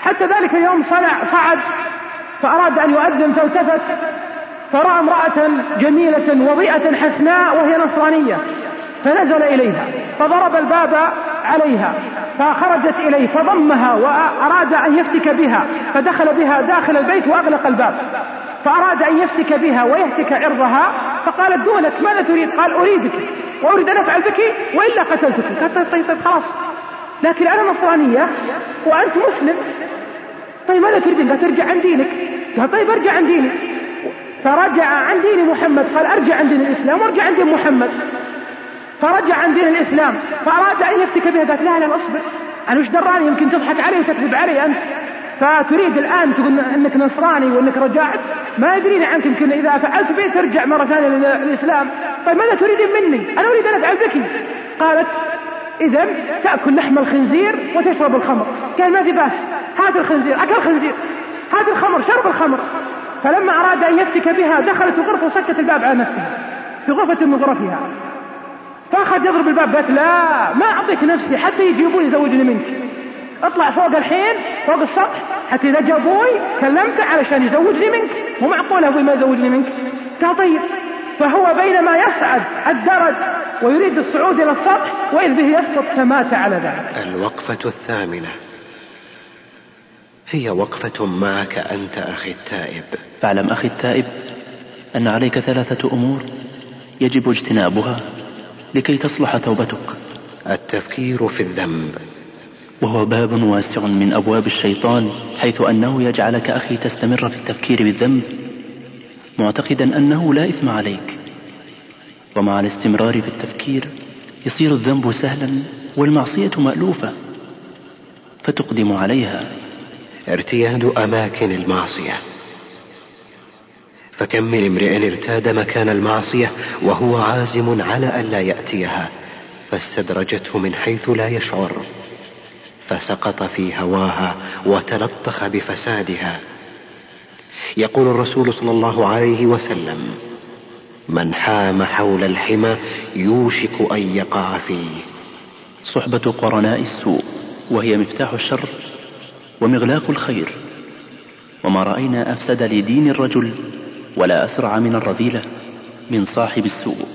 حتى ذلك اليوم صنع صعد فأراد أن يؤذن فالتفت فرأى امرأة جميلة وضيئة حسناء وهي نصرانية. فنزل إليها فضرب الباب عليها فخرجت إليه فضمها وأراد أن يفتك بها فدخل بها داخل البيت وأغلق الباب فأراد أن يفتك بها ويهتك عرضها فقالت دونك ماذا تريد؟ قال أريدك وأريد أن أفعل بك وإلا قتلتك. قالت طيب, طيب, طيب خلاص. لكن أنا نصرانية وأنت مسلم. طيب ماذا تريدين؟ قال ترجع عن دينك. قال طيب ارجع عن ديني. فرجع عن دين محمد قال ارجع عن دين الإسلام وارجع عن دين محمد. فرجع عن دين الإسلام فأراد أن يفتك بها قالت لا لا أصبر. أنا وش دراني؟ يمكن تضحك علي وتكذب علي أنت. فتريد الآن تقول أنك نصراني وأنك رجعت. ما يدريني عنك يمكن إذا فعلت به ترجع مرة ثانية للإسلام طيب ماذا تريدين مني؟ أنا أريد أن أفعل بك. قالت إذا تأكل لحم الخنزير وتشرب الخمر. قال ما في بأس. هات الخنزير أكل الخنزير. هات الخمر شرب الخمر. فلما أراد أن يفتك بها دخلت الغرفة وسكت الباب على نفسها في غرفة من غرفها. فأخذ يضرب الباب قالت لا ما أعطيك نفسي حتى يجي أبوي يزوجني منك. اطلع فوق الحين فوق السطح حتى إذا جاء أبوي كلمته علشان يزوجني منك. مو معقول أبوي ما يزوجني منك؟ قال طيب فهو بينما يصعد الدرج ويريد الصعود إلى السطح وإذ به يسقط فمات على ذلك. الوقفة الثامنة. هي وقفة معك أنت أخي التائب. فاعلم أخي التائب أن عليك ثلاثة أمور يجب اجتنابها. لكي تصلح توبتك. التفكير في الذنب. وهو باب واسع من أبواب الشيطان حيث أنه يجعلك أخي تستمر في التفكير بالذنب معتقدا أنه لا إثم عليك. ومع الاستمرار في التفكير يصير الذنب سهلا والمعصية مألوفة فتقدم عليها. ارتياد أماكن المعصية. فكم من امرئ ارتاد مكان المعصية وهو عازم على أن لا يأتيها فاستدرجته من حيث لا يشعر فسقط في هواها وتلطخ بفسادها. يقول الرسول صلى الله عليه وسلم من حام حول الحمى يوشك أن يقع فيه. صحبة قرناء السوء وهي مفتاح الشر ومغلاق الخير. وما رأينا أفسد لدين الرجل ولا أسرع من الرذيلة من صاحب السوء.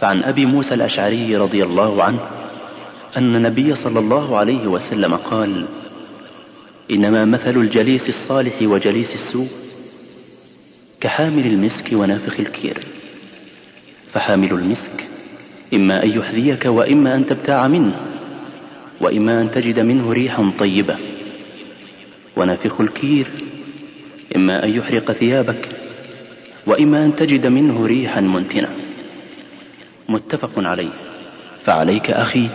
فعن أبي موسى الأشعري رضي الله عنه أن النبي صلى الله عليه وسلم قال إنما مثل الجليس الصالح وجليس السوء كحامل المسك ونافخ الكير. فحامل المسك إما أن يحذيك وإما أن تبتاع منه وإما أن تجد منه ريحا طيبة. ونافخ الكير إما أن يحرق ثيابك وإما أن تجد منه ريحا منتنة. متفق عليه. فعليك أخي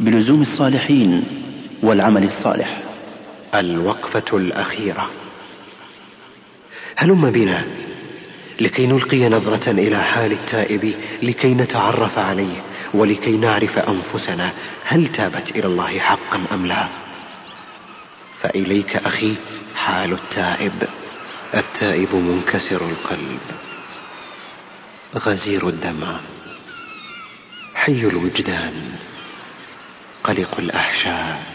بلزوم الصالحين والعمل الصالح. الوقفة الأخيرة. هلم بنا لكي نلقي نظرة إلى حال التائب لكي نتعرف عليه ولكي نعرف أنفسنا هل تابت إلى الله حقا أم لا؟ فإليك أخي حال التائب. التائب منكسر القلب. غزير الدمع. حي الوجدان. قلق الأحشاء.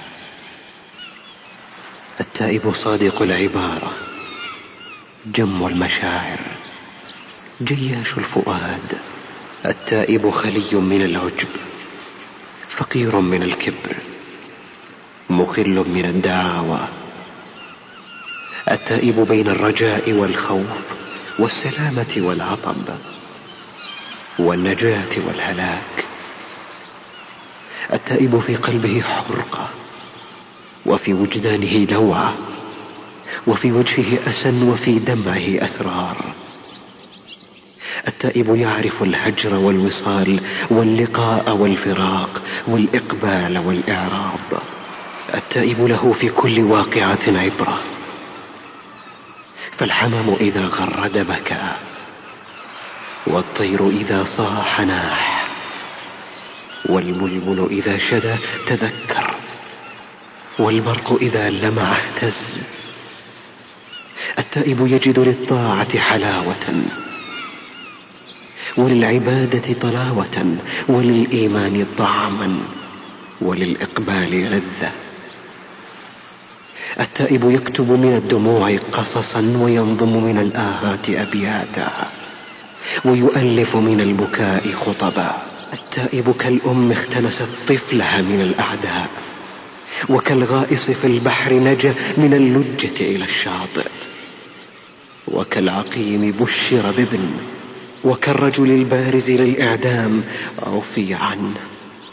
التائب صادق العبارة. جم المشاعر. جياش الفؤاد. التائب خلي من العجب. فقير من الكبر. مخل من الدعاوى. التائب بين الرجاء والخوف والسلامة والعطب والنجاة والهلاك. التائب في قلبه حرقة وفي وجدانه لوعة وفي وجهه أسى وفي دمعه أسرار. التائب يعرف الهجر والوصال واللقاء والفراق والإقبال والإعراض التائب له في كل واقعة عبرة. فالحمام إذا غرد بكى والطير إذا صاح ناح والبلبل إذا شدى تذكر والبرق إذا لمع اهتز التائب يجد للطاعة حلاوة وللعبادة طلاوة وللإيمان طعما وللإقبال لذة. التائب يكتب من الدموع قصصا وينظم من الآهات أبياتا ويؤلف من البكاء خطبا. التائب كالأم اختنست طفلها من الأعداء وكالغائص في البحر نجا من اللجة إلى الشاطئ. وكالعقيم بشر بابن وكالرجل البارز للإعدام عفي عنه.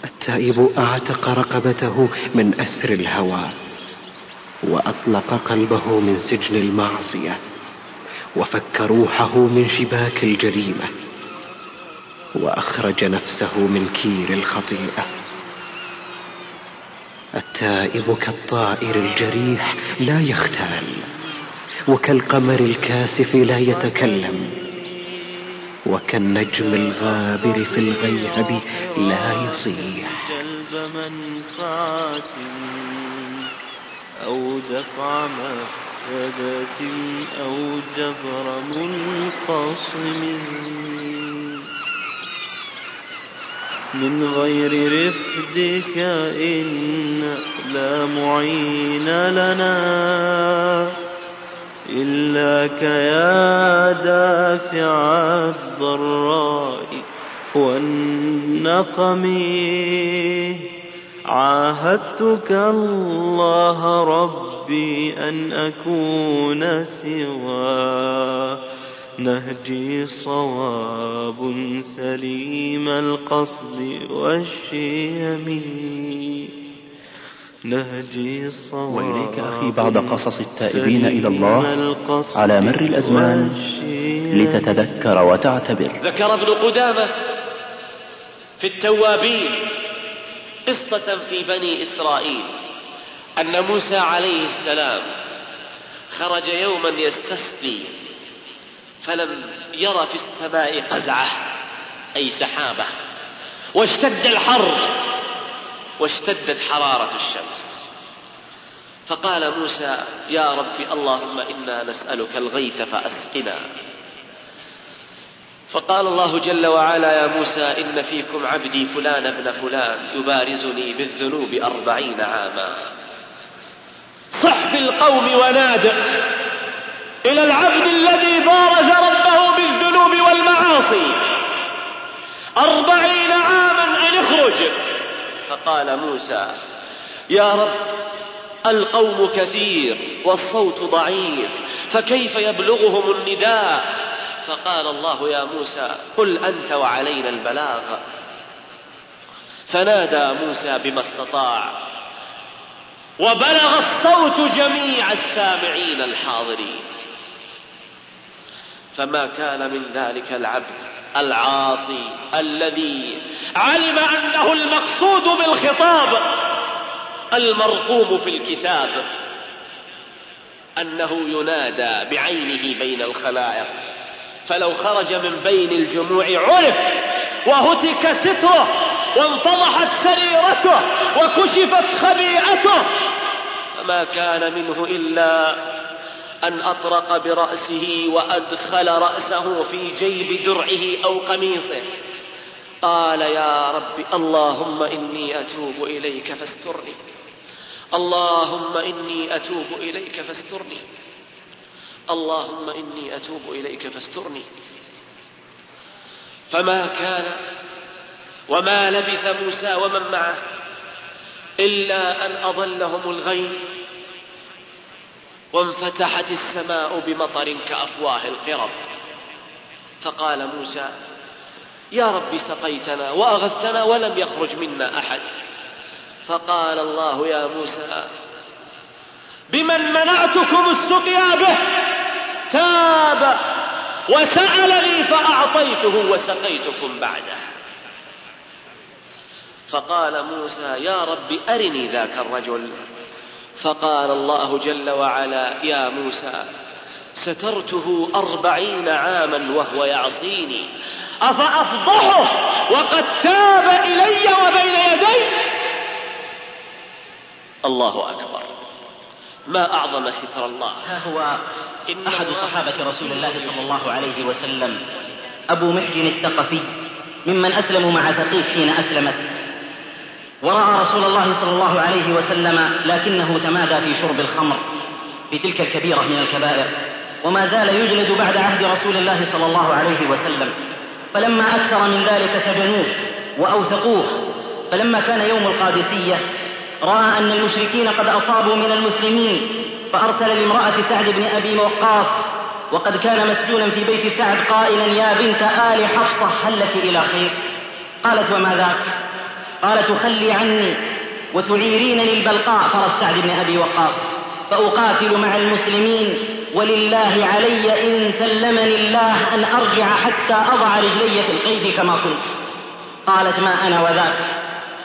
التائب أعتق رقبته من أسر الهوى. وأطلق قلبه من سجن المعصية وفك روحه من شباك الجريمة وأخرج نفسه من كير الخطيئة. التائب كالطائر الجريح لا يختال وكالقمر الكاسف لا يتكلم وكالنجم الغابر في الغيهب لا يصيح. أو دفع مفسدة أو جبر منقصم. من غير رفدك إن لا معين لنا. إلاك يا دافع الضراء والنقم. عاهدتك الله ربي أن أكون سوى. نهجي صواب سليم القصد والشيم. نهجي صواب وإليك أخي بعد قصص التائبين إلى الله على مر الأزمان لتتذكر وتعتبر. ذكر ابن قدامة في التوابين قصة في بني إسرائيل. أن موسى عليه السلام خرج يوما يستسقي فلم ير في السماء قزعة أي سحابة واشتد الحر واشتدت حرارة الشمس. فقال موسى يا رب اللهم إنا نسألك الغيث فأسقنا. فقال الله جل وعلا يا موسى إن فيكم عبدي فلان ابن فلان يبارزني بالذنوب أربعين عاما. صح في القوم إلى العبد الذي بارز ربه بالذنوب والمعاصي. أربعين عاما أن اخرج. فقال موسى يا رب القوم كثير والصوت ضعيف فكيف يبلغهم النداء فقال الله يا موسى قل أنت وعلينا البلاغ. فنادى موسى بما استطاع. وبلغ الصوت جميع السامعين الحاضرين. فما كان من ذلك العبد العاصي الذي علم أنه المقصود بالخطاب المرقوم في الكتاب. أنه ينادى بعينه بين الخلائق. فلو خرج من بين الجموع عرف وهتك ستره وانفضحت سريرته وكشفت خبيئته. فما كان منه إلا أن أطرق برأسه وأدخل رأسه في جيب درعه أو قميصه. قال يا رب اللهم إني أتوب إليك فاسترني. اللهم إني أتوب إليك فاسترني. اللهم إني أتوب إليك فاسترني. فما كان وما لبث موسى ومن معه إلا أن أضلهم الغيم وانفتحت السماء بمطر كأفواه القرب. فقال موسى يا رب سقيتنا وأغثتنا ولم يخرج منا أحد. فقال الله يا موسى بمن منعتكم السقيا به تاب وسألني فأعطيته وسقيتكم بعده. فقال موسى يا رب أرني ذاك الرجل. فقال الله جل وعلا يا موسى سترته أربعين عاما وهو يعصيني. أفأفضحه وقد تاب إلي وبين يدي الله أكبر. ما أعظم ستر الله. ها هو أحد صحابة رسول الله صلى الله عليه وسلم. أبو محجن الثقفي ممن أسلموا مع ثقيف حين أسلمت. ورأى رسول الله صلى الله عليه وسلم لكنه تمادى في شرب الخمر في تلك الكبيرة من الكبائر. وما زال يجلد بعد عهد رسول الله صلى الله عليه وسلم. فلما أكثر من ذلك سجنوه وأوثقوه. فلما كان يوم القادسية رأى أن المشركين قد أصابوا من المسلمين فأرسل لامرأة سعد بن أبي وقاص وقد كان مسجونا في بيت سعد قائلا يا بنت آل حفصة هل لك إلى خير. قالت وما ذاك؟ قال تخلي عني وتعيرينني البلقاء فرس سعد بن أبي وقاص فأقاتل مع المسلمين ولله علي إن سلمني الله أن أرجع حتى أضع رجلي في القيد كما كنت. قالت ما أنا وذاك؟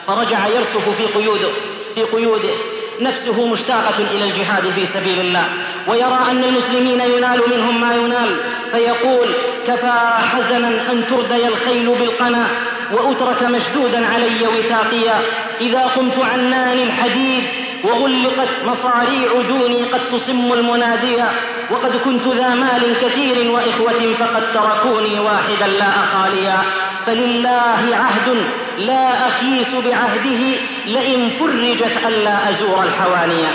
فرجع يرسف في قيوده. في قيوده. نفسه مشتاقة إلى الجهاد في سبيل الله. ويرى أن المسلمين ينال منهم ما ينال. فيقول كفى حزنا أن تردي الخيل بالقنا وأترك مشدودا علي وثاقيا. إذا قمت عنان الحديد وغلقت مصاريع دوني قد تصم المناديا وقد كنت ذا مال كثير وإخوة فقد تركوني واحدا لا أخاليا. فلله عهد لا أخيس بعهده لئن فرجت ألا أزور الحوانية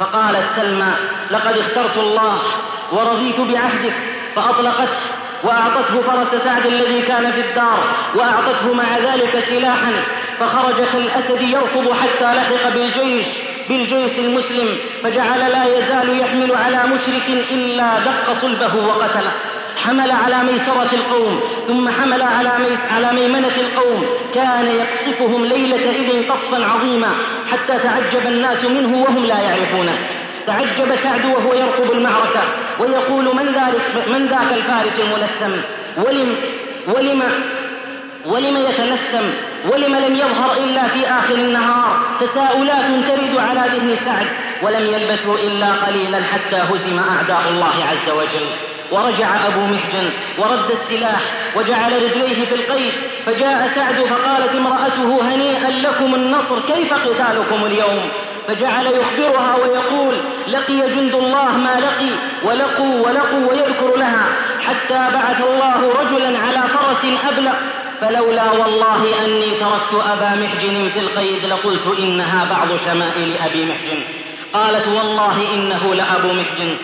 فقالت سلمى لقد اخترت الله ورضيت بعهدك فأطلقته. وأعطته فرس سعد الذي كان في الدار وأعطته مع ذلك سلاحا فخرج كالأسد يركض حتى لحق بالجيش بالجيش المسلم فجعل لا يزال يحمل على مشرك إلا دق صلبه وقتله. حمل على ميسرة القوم ثم حمل على على ميمنة القوم. كان يقصفهم ليلة إذ قصفا عظيما حتى تعجب الناس منه وهم لا يعرفونه. تعجب سعد وهو يرقب المعركة. ويقول من ذلك من ذاك الفارس الملثم ولم ولم ولم يتلثم؟ ولم لم يظهر إلا في آخر النهار؟ تساؤلات ترد على ذهن سعد ولم يلبثوا إلا قليلا حتى هزم أعداء الله عز وجل. ورجع أبو محجن ورد السلاح وجعل رجليه في القيد فجاء سعد فقالت امرأته هنيئا لكم النصر كيف قتالكم اليوم؟ فجعل يخبرها ويقول لقي جند الله ما لقي ولقوا ولقوا ويذكر لها حتى بعث الله رجلا على فرس أبلق فلولا والله أني تركت أبا محجن في القيد لقلت إنها بعض شمائل أبي محجن قالت والله إنه لأبو محجن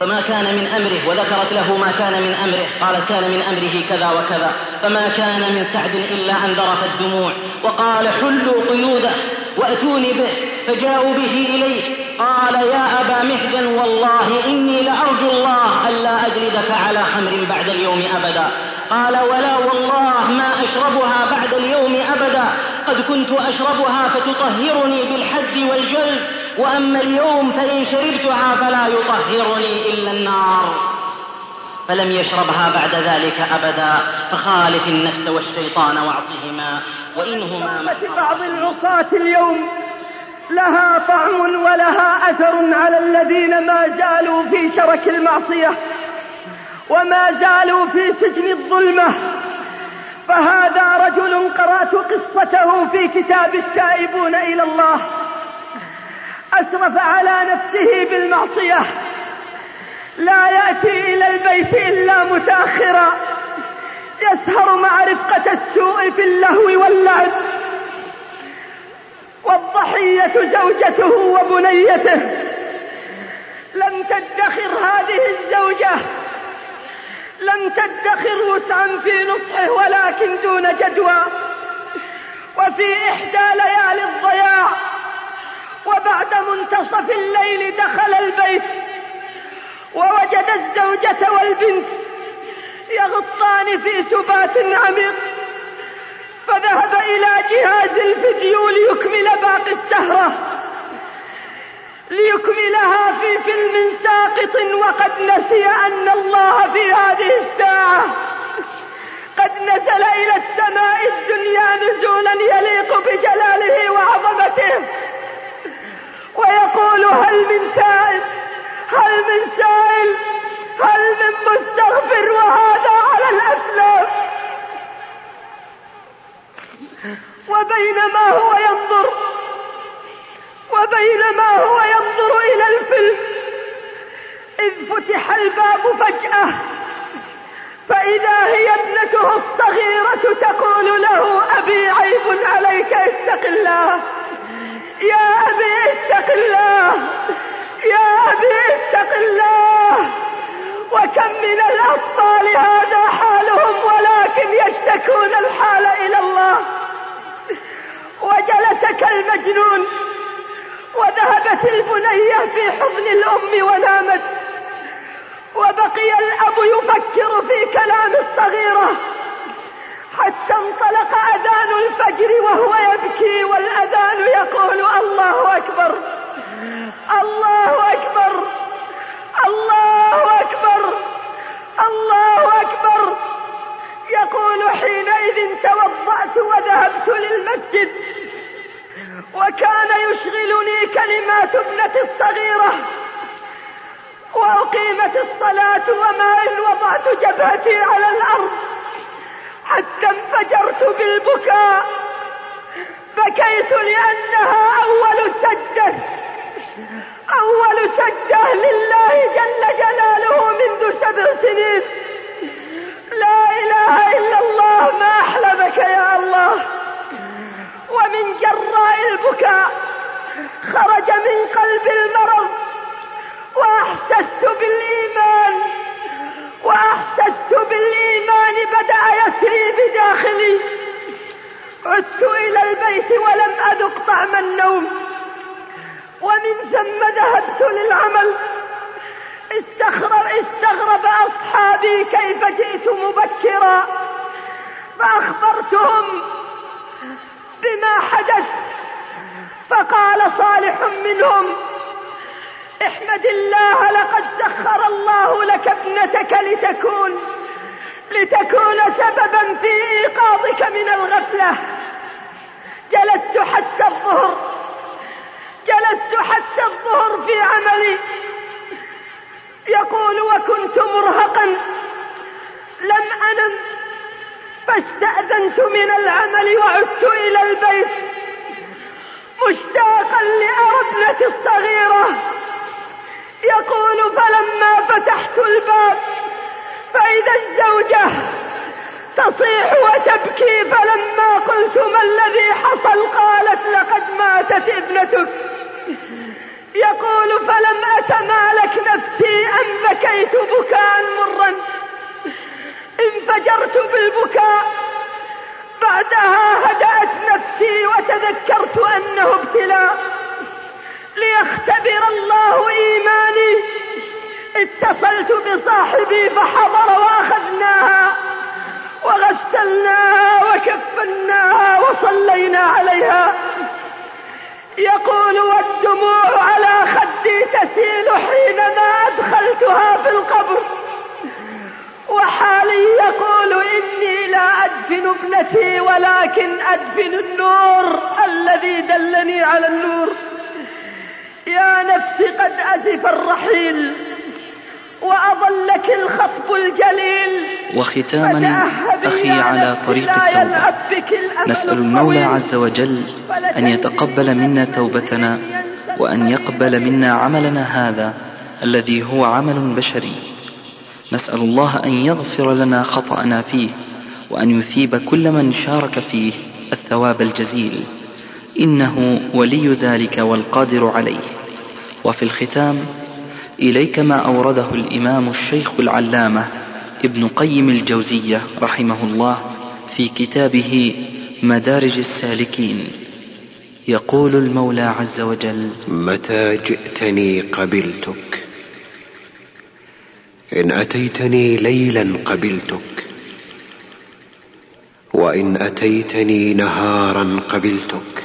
فما كان من أمره وذكرت له ما كان من أمره قالت كان من أمره كذا وكذا فما كان من سعد إلا أن ذرف الدموع وقال حلوا قيوده وأتوني به فجاءوا به إليه قال يا أبا محجن والله إني لأرجو الله ألا أجلدك على خمر بعد اليوم أبدا قال ولا والله ما أشربها بعد اليوم أبدا قد كنت أشربها فتطهرني بالحد والجلد وأما اليوم فإن شربتها فلا يطهرني إلا النار. فلم يشربها بعد ذلك أبدا فخالف النفس والشيطان واعصهما وإنهما بعض العصاة اليوم لها طعم ولها أثر على الذين ما زالوا في شرك المعصية وما زالوا في سجن الظلمة. فهذا رجل قرأت قصته في كتاب التائبون إلى الله. أسرف على نفسه بالمعصية. لا يأتي إلى البيت إلا متأخرا. يسهر مع رفقة السوء في اللهو واللعب. والضحية زوجته وبنيته. لم تدخر هذه الزوجة. لم تدخر وسعا في نصحه ولكن دون جدوى. وفي إحدى ليالي الضياع وبعد منتصف الليل دخل البيت ووجد الزوجة والبنت يغطان في سبات عميق فذهب إلى جهاز الفيديو ليكمل باقي السهرة. ليكملها في فيلم ساقط وقد نسي أن الله في هذه الساعة. قد نزل إلى السماء الدنيا نزولا يليق بجلاله وعظمته. ويقول هل من تائب هل من سائل؟ هل من مستغفر؟ وهذا على الأسلاف. وبينما هو ينظر وبينما هو ينظر إلى الفيلم إذ فتح الباب فجأة فإذا هي ابنته الصغيرة تقول له أبي عيب عليك اتق الله. يا أبي اتق الله. يا أبي اتق الله. وكم من الأطفال هذا حالهم ولكن يشتكون الحال إلى الله. وجلس كالمجنون. وذهبت البنية في حضن الأم ونامت. وبقي الأب يفكر في كلام الصغيرة. حتى انطلق أذان الفجر وهو يبكي والأذان يقول الله أكبر. الله أكبر. الله أكبر. الله أكبر. يقول حينئذ توضأت وذهبت للمسجد. وكان يشغلني كلمات ابنتي الصغيرة وأقيمت الصلاة وما إن وضعت جبهتي على الأرض. حتى انفجرت بالبكاء بكيت لأنها أول سجدة أول سجدة لله جل جلاله منذ سبع سنين. لا إله إلا الله ما أحلمك يا الله. ومن جراء البكاء خرج من قلب المرض وأحسست بالإيمان وأحسست بالإيمان بدأ يسري بداخلي. عدت إلى البيت ولم أذق طعم النوم. ومن ثم ذهبت للعمل. استغرب, استغرب أصحابي كيف جئت مبكرا. فأخبرتهم بما حدث. فقال صالح منهم احمد الله لقد سخر الله لك ابنتك لتكون لتكون سببا في إيقاظك من الغفلة. جلست حتى الظهر جلست حتى الظهر في عملي. يقول وكنت مرهقا لم أنم فاستأذنت من العمل وعدت إلى البيت مشتاقا لأرى ابنتي الصغيرة. يقول فلما فتحت الباب فإذا الزوجة تصيح وتبكي فلما قلت ما الذي حصل قالت لقد ماتت ابنتك. يقول فلم أتمالك نفسي أن بكيت بكاء مرا؟ انفجرت بالبكاء. بعدها هدأت نفسي وتذكرت أنه ابتلاء. ليختبر الله إيماني. اتصلت بصاحبي فحضر وأخذناها. وغسلناها وكفناها وصلينا عليها. يقول والدموع على خدي تسيل حينما أدخلتها في القبر. وحالي يقول إني لا أدفن ابنتي ولكن أدفن النور الذي دلني على النور. يا نفس قد أزف الرحيل وأضلك الخطب الجليل. وختاما أخي على طريق التوبة. نسأل المولى عز وجل أن يتقبل منا توبتنا وأن يقبل منا عملنا هذا الذي هو عمل بشري. نسأل الله أن يغفر لنا خطأنا فيه وأن يثيب كل من شارك فيه الثواب الجزيل. إنه ولي ذلك والقادر عليه. وفي الختام إليك ما أورده الإمام الشيخ العلامة ابن قيم الجوزية رحمه الله في كتابه مدارج السالكين. يقول المولى عز وجل متى جئتني قبلتك؟ إن أتيتني ليلا قبلتك وإن أتيتني نهارا قبلتك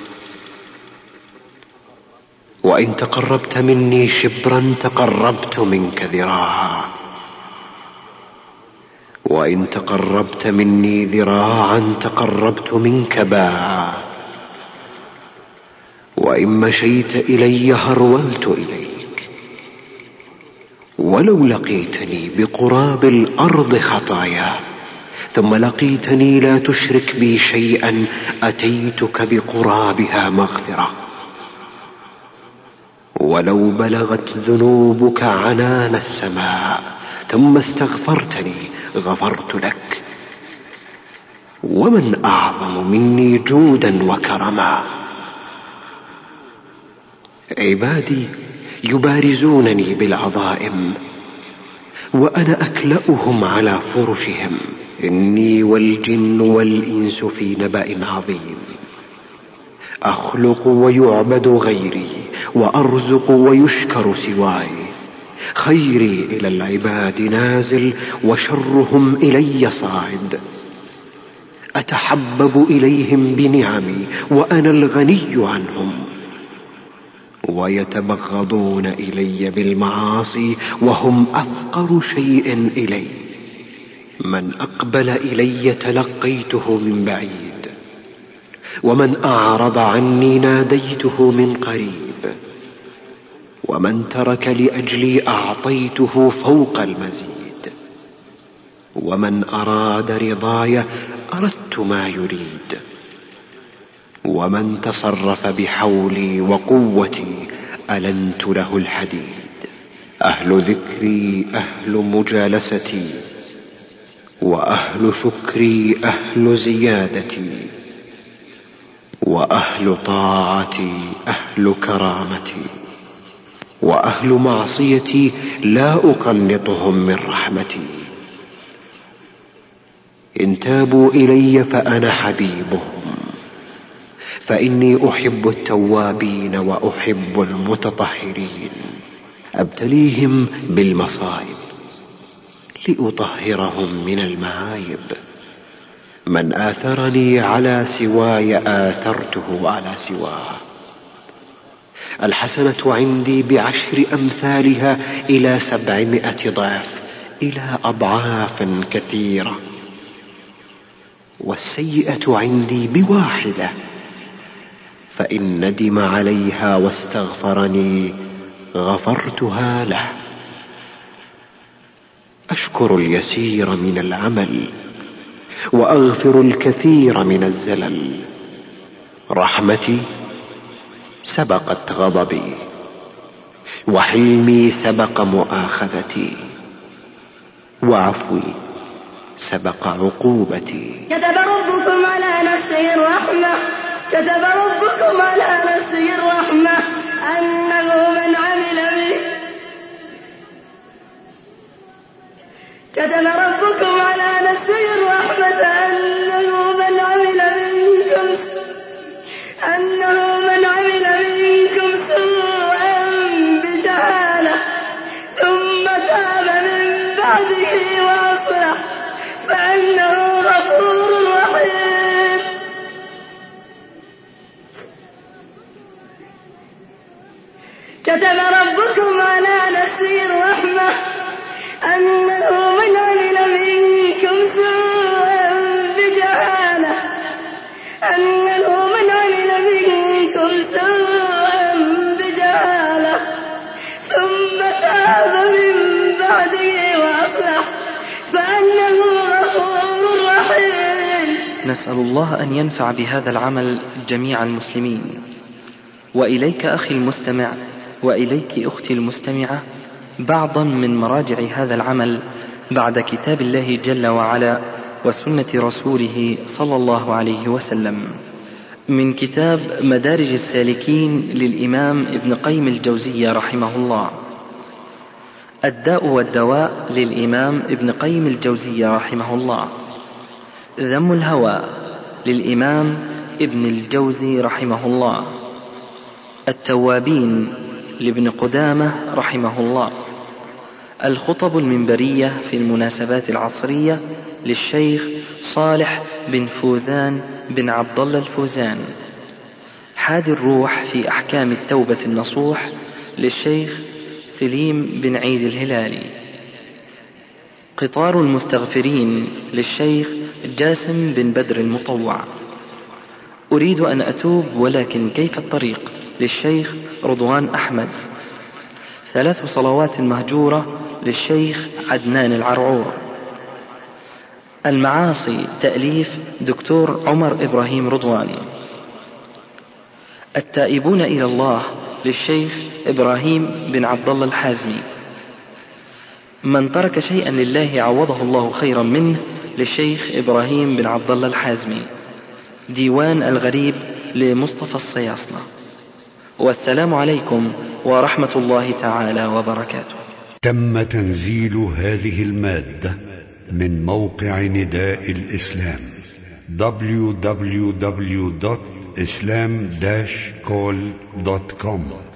وإن تقربت مني شبرا تقربت منك ذراعا وإن تقربت مني ذراعا تقربت منك باعا وإن مشيت إلي هرولت إليك. ولو لقيتني بقراب الأرض خطايا ثم لقيتني لا تشرك بي شيئا أتيتك بقرابها مغفرة. ولو بلغت ذنوبك عنان السماء ثم استغفرتني غفرت لك. ومن أعظم مني جودا وكرما. عبادي يبارزونني بالعظائم وأنا أكلأهم على فرشهم. إني والجن والإنس في نبأ عظيم. أخلق ويعبد غيري وأرزق ويشكر سواي. خيري إلى العباد نازل وشرهم إلي صاعد. أتحبب إليهم بنعمي وأنا الغني عنهم. ويتبغضون إلي بالمعاصي وهم أفقر شيء إلي. من أقبل إلي تلقيته من بعيد ومن أعرض عني ناديته من قريب ومن ترك لأجلي أعطيته فوق المزيد ومن أراد رضاي أردت ما يريد. ومن تصرف بحولي وقوتي ألنت له الحديد. أهل ذكري أهل مجالستي وأهل شكري أهل زيادتي وأهل طاعتي أهل كرامتي وأهل معصيتي لا أقنطهم من رحمتي. إن تابوا إلي فأنا حبيبهم. فإني أحب التوابين وأحب المتطهرين. أبتليهم بالمصائب لأطهرهم من المعايب. من آثرني على سواي آثرته على سواه. الحسنة عندي بعشر أمثالها إلى سبعمائة ضعف إلى أضعاف كثيرة. والسيئة عندي بواحدة فإن ندم عليها واستغفرني غفرتها له. أشكر اليسير من العمل وأغفر الكثير من الزلل. رحمتي سبقت غضبي وحلمي سبق مؤاخذتي وعفوي سبق عقوبتي. كتب ربكم على نفسه الرحمة. كتب ربكم على نفسه الرحمة أنه من عمل به. كتب ربكم على نسأل الله أن ينفع بهذا العمل جميع المسلمين. وإليك أخي المستمع وإليك أختي المستمعة بعضا من مراجع هذا العمل بعد كتاب الله جل وعلا وسنة رسوله صلى الله عليه وسلم. من كتاب مدارج السالكين للإمام ابن قيم الجوزية رحمه الله. الداء والدواء للإمام ابن قيم الجوزية رحمه الله. ذم الهوى للإمام ابن الجوزي رحمه الله. التوابين لابن قدامة رحمه الله. الخطب المنبرية في المناسبات العصرية للشيخ صالح بن فوزان بن عبد الله الفوزان. حادي الروح في أحكام التوبة النصوح للشيخ سليم بن عيد الهلالي. قطار المستغفرين للشيخ جاسم بن بدر المطوع. أريد أن أتوب ولكن كيف الطريق؟ للشيخ رضوان أحمد. ثلاث صلوات مهجورة للشيخ عدنان العرعور. المعاصي تأليف دكتور عمر إبراهيم رضواني. التائبون إلى الله للشيخ إبراهيم بن عبد الله الحازمي. من ترك شيئا لله عوضه الله خيرا منه للشيخ إبراهيم بن عبد الله الحازمي ديوان الغريب لمصطفى الصياصنة. والسلام عليكم ورحمة الله تعالى وبركاته. تم تنزيل هذه المادة من موقع نداء الإسلام www.islam-call.com